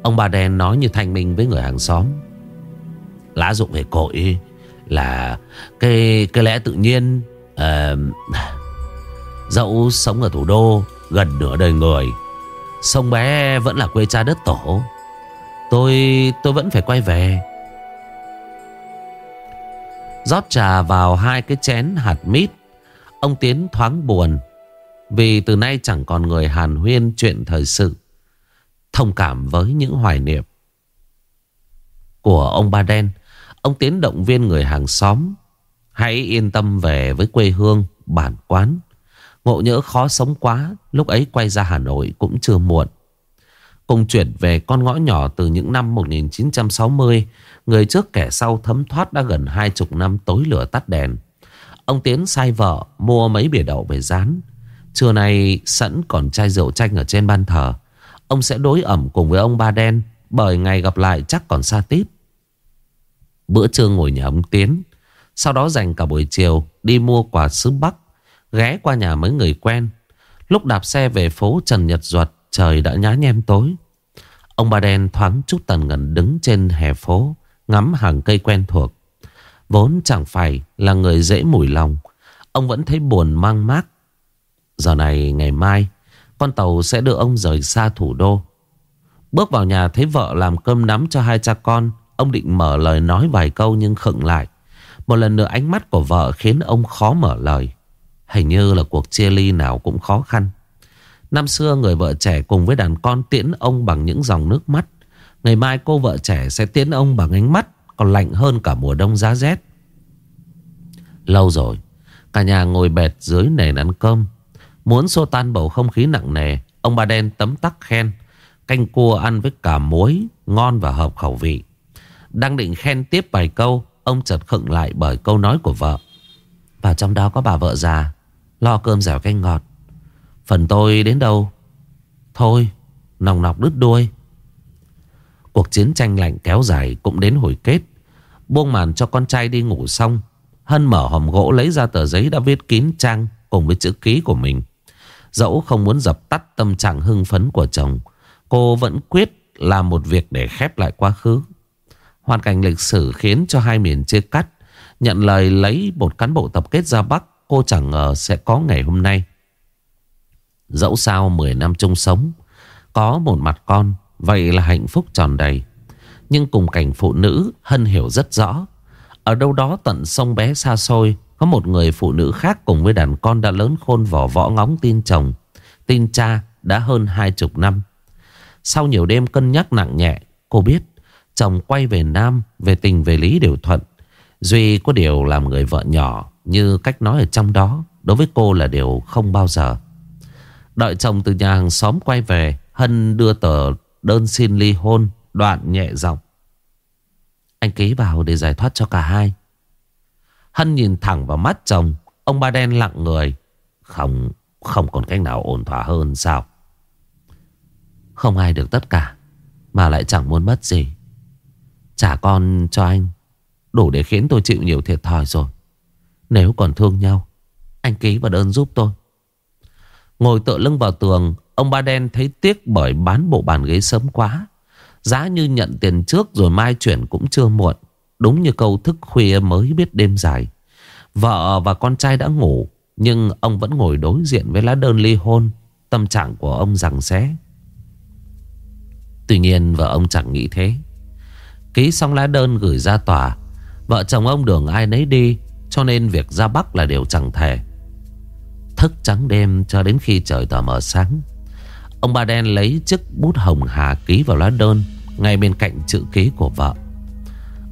Ông bà đen nói như thanh minh với người hàng xóm. Lá dụng về cội là cái, cái lẽ tự nhiên uh, Dẫu sống ở thủ đô Gần nửa đời người Sông bé vẫn là quê cha đất tổ Tôi tôi vẫn phải quay về rót trà vào hai cái chén hạt mít. Ông Tiến thoáng buồn. Vì từ nay chẳng còn người hàn huyên chuyện thời sự. Thông cảm với những hoài niệm của ông Ba Đen. Ông Tiến động viên người hàng xóm. Hãy yên tâm về với quê hương, bản quán. Ngộ nhỡ khó sống quá, lúc ấy quay ra Hà Nội cũng chưa muộn. Cùng chuyển về con ngõ nhỏ từ những năm 1960 Người trước kẻ sau thấm thoát đã gần hai chục năm tối lửa tắt đèn Ông Tiến sai vợ mua mấy bìa đậu về rán Trưa nay sẵn còn chai rượu chanh ở trên ban thờ Ông sẽ đối ẩm cùng với ông Ba Đen Bởi ngày gặp lại chắc còn xa tít Bữa trưa ngồi nhà ông Tiến. Sau đó dành cả buổi chiều Đi mua quà sứ Bắc, Ghé qua nhà mấy người quen. Lúc đạp xe về phố Trần Nhật Duật, Trời đã nhá nhem tối. Ông Ba Đen thoáng chút tần ngần đứng trên hè phố, Ngắm hàng cây quen thuộc. Vốn chẳng phải là người dễ mùi lòng, Ông vẫn thấy buồn mang mát Giờ này ngày mai, Con tàu sẽ đưa ông rời xa thủ đô. Bước vào nhà thấy vợ làm cơm nắm cho hai cha con Ông định mở lời nói vài câu nhưng khựng lại. Một lần nữa ánh mắt của vợ khiến ông khó mở lời. Hình như là cuộc chia ly nào cũng khó khăn. Năm xưa người vợ trẻ cùng với đàn con tiễn ông bằng những dòng nước mắt. Ngày mai cô vợ trẻ sẽ tiễn ông bằng ánh mắt Còn lạnh hơn cả mùa đông giá rét. Lâu rồi, Cả nhà ngồi bệt dưới nền ăn cơm. Muốn xô tan bầu không khí nặng nề, Ông ba đen tấm tắc khen. Canh cua ăn với cả muối, Ngon và hợp khẩu vị. Đang định khen tiếp vài câu, Ông chợt khựng lại bởi câu nói của vợ. Và trong đó có bà vợ già, Lo cơm dẻo canh ngọt. Phần tôi đến đâu? Thôi, Nòng nọc đứt đuôi. Cuộc chiến tranh lạnh kéo dài cũng đến hồi kết. Buông màn cho con trai đi ngủ xong, Hân mở hòm gỗ lấy ra tờ giấy đã viết kín trang Cùng với chữ ký của mình. Dẫu không muốn dập tắt tâm trạng hưng phấn của chồng, Cô vẫn quyết làm một việc để khép lại quá khứ. Hoàn cảnh lịch sử khiến cho hai miền chia cắt. Nhận lời lấy một cán bộ tập kết ra Bắc, Cô chẳng ngờ sẽ có ngày hôm nay. Dẫu sao 10 năm chung sống, Có một mặt con, Vậy là hạnh phúc tròn đầy. Nhưng cùng cảnh phụ nữ, Hân hiểu rất rõ. Ở đâu đó tận sông bé xa xôi, Có một người phụ nữ khác cùng với đàn con đã lớn khôn vỏ võ ngóng tin chồng. Tin cha đã hơn hai chục năm. Sau nhiều đêm cân nhắc nặng nhẹ, Cô biết chồng quay về Nam, Về tình, về lý đều thuận. Duy có điều làm người vợ nhỏ, Như cách nói ở trong đó, Đối với cô là điều không bao giờ. Đợi chồng từ nhà hàng xóm quay về, Hân đưa tờ đơn xin ly hôn, Đoạn nhẹ giọng. Anh ký vào để giải thoát cho cả hai. Hân nhìn thẳng vào mắt chồng, Ông ba đen lặng người. Không không còn cách nào ổn thỏa hơn sao? Không ai được tất cả, Mà lại chẳng muốn mất gì. Trả con cho anh. Đủ để khiến tôi chịu nhiều thiệt thòi rồi. Nếu còn thương nhau, Anh ký vào đơn giúp tôi. Ngồi tựa lưng vào tường, Ông ba đen thấy tiếc bởi bán bộ bàn ghế sớm quá. Giá như nhận tiền trước rồi mai chuyển cũng chưa muộn. Đúng như câu thức khuya mới biết đêm dài. Vợ và con trai đã ngủ, Nhưng ông vẫn ngồi đối diện với lá đơn ly hôn. Tâm trạng của ông rằng xé Tuy nhiên vợ ông chẳng nghĩ thế. Ký xong lá đơn gửi ra tòa. Vợ chồng ông đường ai nấy đi, Cho nên việc ra Bắc là điều chẳng thể. Thức trắng đêm cho đến khi trời tờ mờ sáng, Ông ba đen lấy chiếc bút hồng hà ký vào lá đơn Ngay bên cạnh chữ ký của vợ.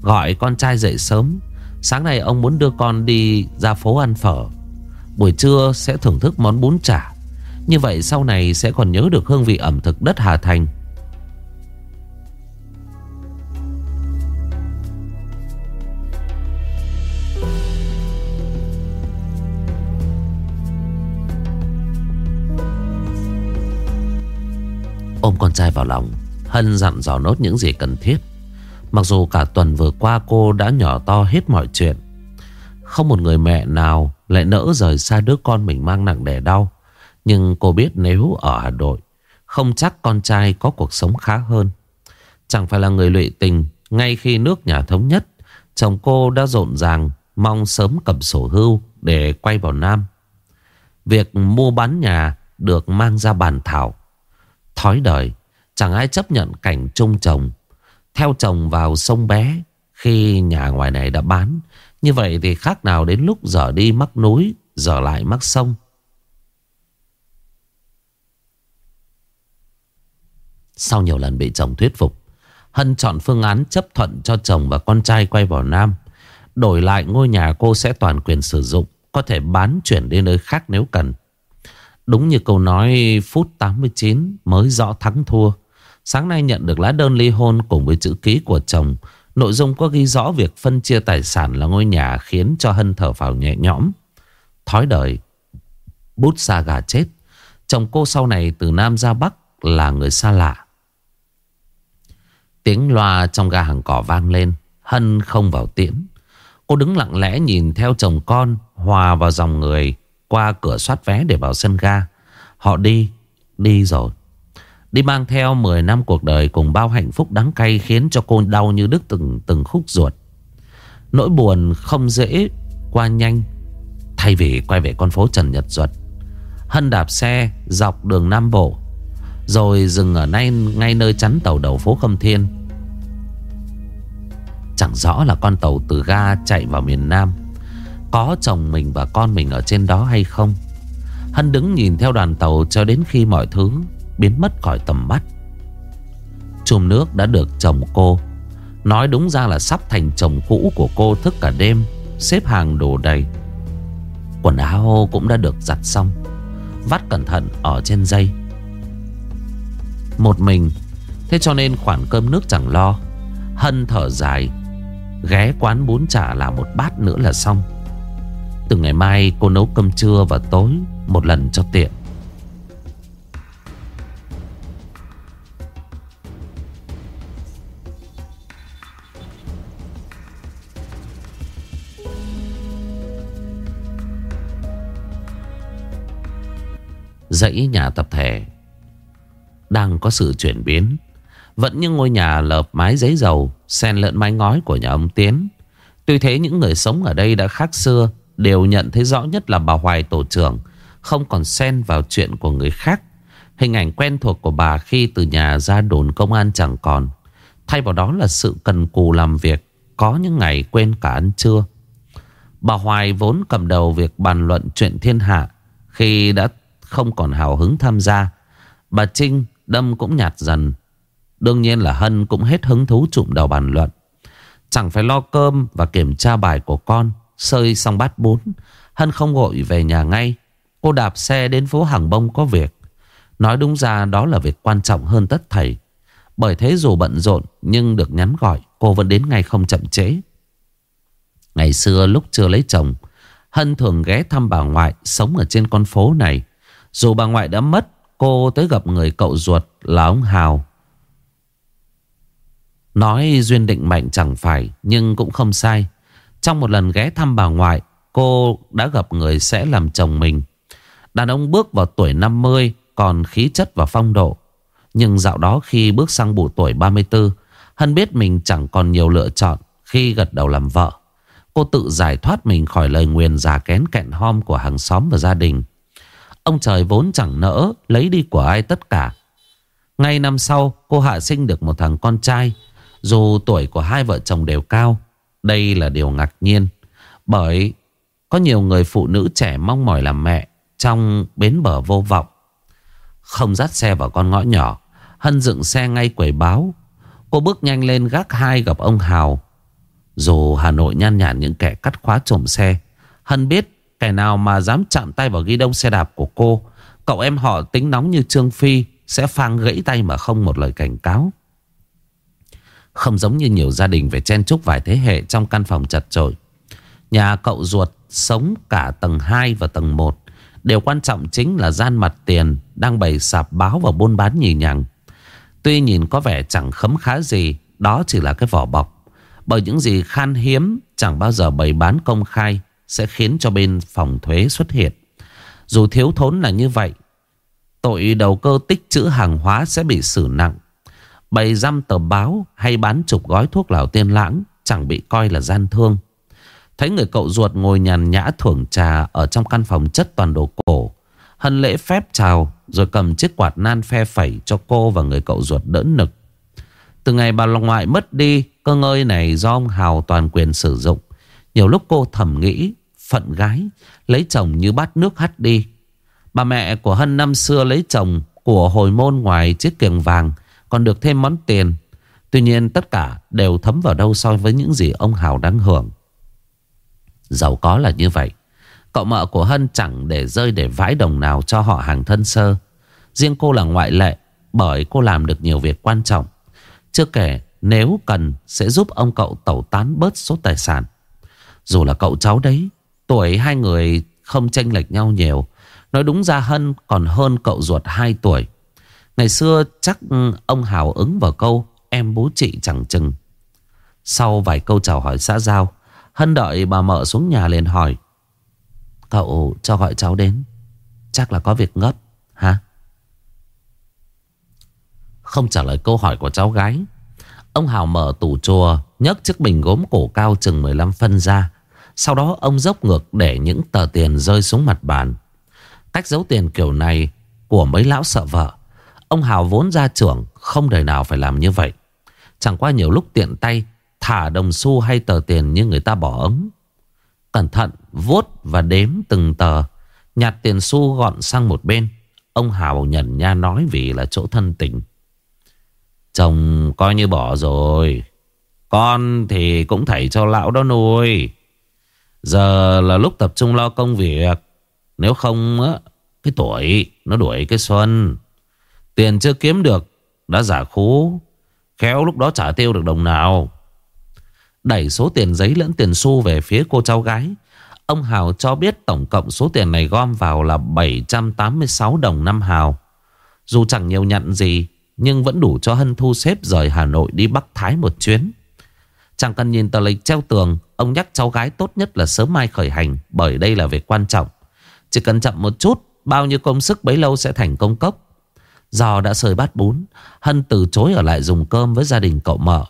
Gọi con trai dậy sớm, Sáng nay ông muốn đưa con đi ra phố ăn phở. Buổi trưa sẽ thưởng thức món bún chả. Như vậy sau này sẽ còn nhớ được hương vị ẩm thực đất Hà Thành. Ôm con trai vào lòng, Hân dặn dò nốt những gì cần thiết. Mặc dù cả tuần vừa qua cô đã nhỏ to hết mọi chuyện, Không một người mẹ nào lại nỡ rời xa đứa con mình mang nặng đẻ đau. Nhưng cô biết nếu ở Hà Nội, Không chắc con trai có cuộc sống khá hơn. Chẳng phải là người lụy tình, Ngay khi nước nhà thống nhất, Chồng cô đã rộn ràng, Mong sớm cầm sổ hưu Để quay vào Nam. Việc mua bán nhà Được mang ra bàn thảo Thói đời, Chẳng ai chấp nhận cảnh chung chồng. Theo chồng vào sông bé, Khi nhà ngoài này đã bán, Như vậy thì khác nào đến lúc dở đi mắc núi Dở lại mắc sông. Sau nhiều lần bị chồng thuyết phục, Hân chọn phương án chấp thuận cho chồng và con trai quay vào Nam. Đổi lại ngôi nhà cô sẽ toàn quyền sử dụng, Có thể bán chuyển đi nơi khác nếu cần. Đúng như câu nói phút 89 mới rõ thắng thua. Sáng nay nhận được lá đơn ly hôn cùng với chữ ký của chồng. Nội dung có ghi rõ việc phân chia tài sản là ngôi nhà khiến cho Hân thở phào nhẹ nhõm. Thói đời, bút xa gà chết. Chồng cô sau này từ Nam ra Bắc là người xa lạ. Tiếng loa trong ga hàng cỏ vang lên. Hân không vào tiễn. Cô đứng lặng lẽ nhìn theo chồng con hòa vào dòng người qua cửa soát vé để vào sân ga. Họ đi, đi rồi. Đi mang theo 10 năm cuộc đời cùng bao hạnh phúc đắng cay khiến cho cô đau như đứt từng từng khúc ruột. Nỗi buồn không dễ qua nhanh. Thay vì quay về con phố Trần Nhật Duật, Hân đạp xe dọc đường Nam Bộ, rồi dừng ở nay ngay nơi chắn tàu đầu phố Khâm Thiên. Chẳng rõ là con tàu từ ga chạy vào miền Nam có chồng mình và con mình ở trên đó hay không? Hân đứng nhìn theo đoàn tàu cho đến khi mọi thứ biến mất khỏi tầm mắt. Chùm nước đã được chồng cô. Nói đúng ra là sắp thành chồng cũ của cô thức cả đêm, Xếp hàng đồ đầy. Quần áo cũng đã được giặt xong, Vắt cẩn thận ở trên dây. Một mình, Thế cho nên khoản cơm nước chẳng lo. Hân thở dài, Ghé quán bún chả là một bát nữa là xong từ ngày mai cô nấu cơm trưa và tối Một lần cho tiện. Dãy nhà tập thể Đang có sự chuyển biến. Vẫn như ngôi nhà lợp mái giấy dầu, Xen lẫn mái ngói của nhà ông Tiến. Tuy thế những người sống ở đây đã khác xưa đều nhận thấy rõ nhất là bà Hoài tổ trưởng không còn xen vào chuyện của người khác. Hình ảnh quen thuộc của bà khi từ nhà ra đồn công an chẳng còn. Thay vào đó là sự cần cù làm việc, có những ngày quên cả ăn trưa. Bà Hoài vốn cầm đầu việc bàn luận chuyện thiên hạ khi đã không còn hào hứng tham gia. Bà Trinh đâm cũng nhạt dần. Đương nhiên là Hân cũng hết hứng thú trụm đầu bàn luận. Chẳng phải lo cơm và kiểm tra bài của con Sơi xong bát bún Hân không gọi về nhà ngay Cô đạp xe đến phố Hàng Bông có việc Nói đúng ra đó là việc quan trọng hơn tất thầy Bởi thế dù bận rộn Nhưng được nhắn gọi Cô vẫn đến ngay không chậm trễ Ngày xưa lúc chưa lấy chồng Hân thường ghé thăm bà ngoại sống ở trên con phố này. Dù bà ngoại đã mất, cô tới gặp người cậu ruột là ông Hào. Nói duyên định mệnh chẳng phải, nhưng cũng không sai. Trong một lần ghé thăm bà ngoại, cô đã gặp người sẽ làm chồng mình. Đàn ông bước vào tuổi 50 còn khí chất và phong độ. Nhưng dạo đó khi bước sang bụ tuổi 34, Hân biết mình chẳng còn nhiều lựa chọn khi gật đầu làm vợ. Cô tự giải thoát mình khỏi lời nguyền già kén kẹn hom của hàng xóm và gia đình. Ông trời vốn chẳng nỡ lấy đi của ai tất cả. Ngay năm sau cô hạ sinh được một thằng con trai. Dù tuổi của hai vợ chồng đều cao. Đây là điều ngạc nhiên. Bởi có nhiều người phụ nữ trẻ mong mỏi làm mẹ trong bến bờ vô vọng. Không dắt xe vào con ngõ nhỏ. Hân dựng xe ngay quầy báo. Cô bước nhanh lên gác hai gặp ông Hào. Dù Hà Nội nhan nhản những kẻ cắt khóa trộm xe, Hân biết kẻ nào mà dám chạm tay vào ghi đông xe đạp của cô, Cậu em họ tính nóng như Trương Phi Sẽ phang gãy tay mà không một lời cảnh cáo không giống như nhiều gia đình về chen chúc vài thế hệ trong căn phòng chật chội Nhà cậu ruột sống cả tầng 2 và tầng 1 Điều quan trọng chính là gian mặt tiền Đang bày sạp báo và buôn bán nhì nhằng Tuy nhìn có vẻ chẳng khấm khá gì Đó chỉ là cái vỏ bọc bởi những gì khan hiếm chẳng bao giờ bày bán công khai sẽ khiến cho bên phòng thuế xuất hiện. Dù thiếu thốn là như vậy, tội đầu cơ tích trữ hàng hóa sẽ bị xử nặng. Bày răm tờ báo hay bán chục gói thuốc lào tiên lãng, chẳng bị coi là gian thương. Thấy người cậu ruột ngồi nhàn nhã thưởng trà ở trong căn phòng chất toàn đồ cổ. Hân lễ phép chào, rồi cầm chiếc quạt nan phe phẩy cho cô và người cậu ruột đỡ nực. Từ ngày bà ngoại mất đi, Cơ ngơi này do ông Hào toàn quyền sử dụng Nhiều lúc cô thầm nghĩ, Phận gái, Lấy chồng như bát nước hắt đi Bà mẹ của Hân năm xưa lấy chồng Của hồi môn ngoài chiếc kiềng vàng còn được thêm món tiền Tuy nhiên tất cả đều thấm vào đâu so với những gì ông Hào đang hưởng Giàu có là như vậy Cậu mợ của Hân chẳng để rơi để vãi đồng nào cho họ hàng thân sơ Riêng cô là ngoại lệ Bởi cô làm được nhiều việc quan trọng chưa kể nếu cần sẽ giúp ông cậu tẩu tán bớt số tài sản. Dù là cậu cháu đấy, tuổi hai người không chênh lệch nhau nhiều. Nói đúng ra Hân còn hơn cậu ruột 2 tuổi. Ngày xưa chắc ừ, ông Hào ứng vào câu em bố chị chẳng chừng. Sau vài câu chào hỏi xã giao, Hân đợi bà mợ xuống nhà liền hỏi. Cậu cho gọi cháu đến. Chắc là có việc ngấp, hả? Không trả lời câu hỏi của cháu gái Ông Hào mở tủ chùa nhấc chiếc bình gốm cổ cao chừng 15 phân ra Sau đó ông dốc ngược để những tờ tiền rơi xuống mặt bàn Cách giấu tiền kiểu này của mấy lão sợ vợ Ông Hào vốn ra trưởng, Không đời nào phải làm như vậy. Chẳng qua nhiều lúc tiện tay, Thả đồng xu hay tờ tiền như người ta bỏ ống. Cẩn thận, vuốt và đếm từng tờ, Nhặt tiền xu gọn sang một bên. Ông Hào nhận nha nói vì là chỗ thân tình. Chồng coi như bỏ rồi. Con thì cũng thảy cho lão đó nuôi. Giờ là lúc tập trung lo công việc. Nếu không á, Cái tuổi, nó đuổi cái xuân. Tiền chưa kiếm được, Đã giả khú. Khéo lúc đó trả tiêu được đồng nào. Đẩy số tiền giấy lẫn tiền xu về phía cô cháu gái. Ông Hào cho biết tổng cộng số tiền này gom vào là 786 đồng năm Hào. Dù chẳng nhiều nhận gì, nhưng vẫn đủ cho Hân thu xếp rời Hà Nội đi Bắc Thái một chuyến. Chẳng cần nhìn tờ lịch treo tường, Ông nhắc cháu gái tốt nhất là sớm mai khởi hành, Bởi đây là việc quan trọng. Chỉ cần chậm một chút, Bao nhiêu công sức bấy lâu sẽ thành công cốc. Do đã sơi bát bún, Hân từ chối ở lại dùng cơm với gia đình cậu mợ.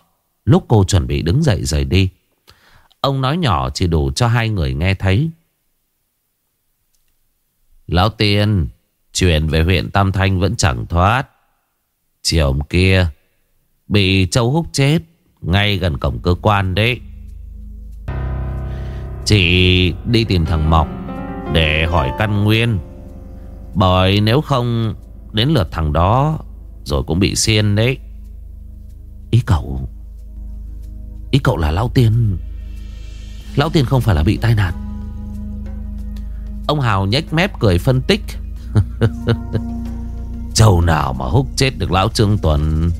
Lúc cô chuẩn bị đứng dậy rời đi, Ông nói nhỏ chỉ đủ cho hai người nghe thấy. Lão Tiên Chuyển về huyện Tam Thanh vẫn chẳng thoát. Chiều hôm kia, Bị Châu Húc chết, Ngay gần cổng cơ quan đấy. Chị đi tìm thằng Mọc Để hỏi căn nguyên. Bởi nếu không Đến lượt thằng đó Rồi cũng bị xiên đấy. Ý cậu Ý cậu là Lão Tiên. Lão Tiên không phải là bị tai nạn. Ông Hào nhếch mép cười phân tích. Châu nào mà húc chết được lão Trương Tuần?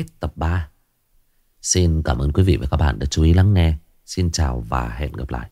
Hết tập 3. Xin cảm ơn quý vị và các bạn đã chú ý lắng nghe. Xin chào và hẹn gặp lại.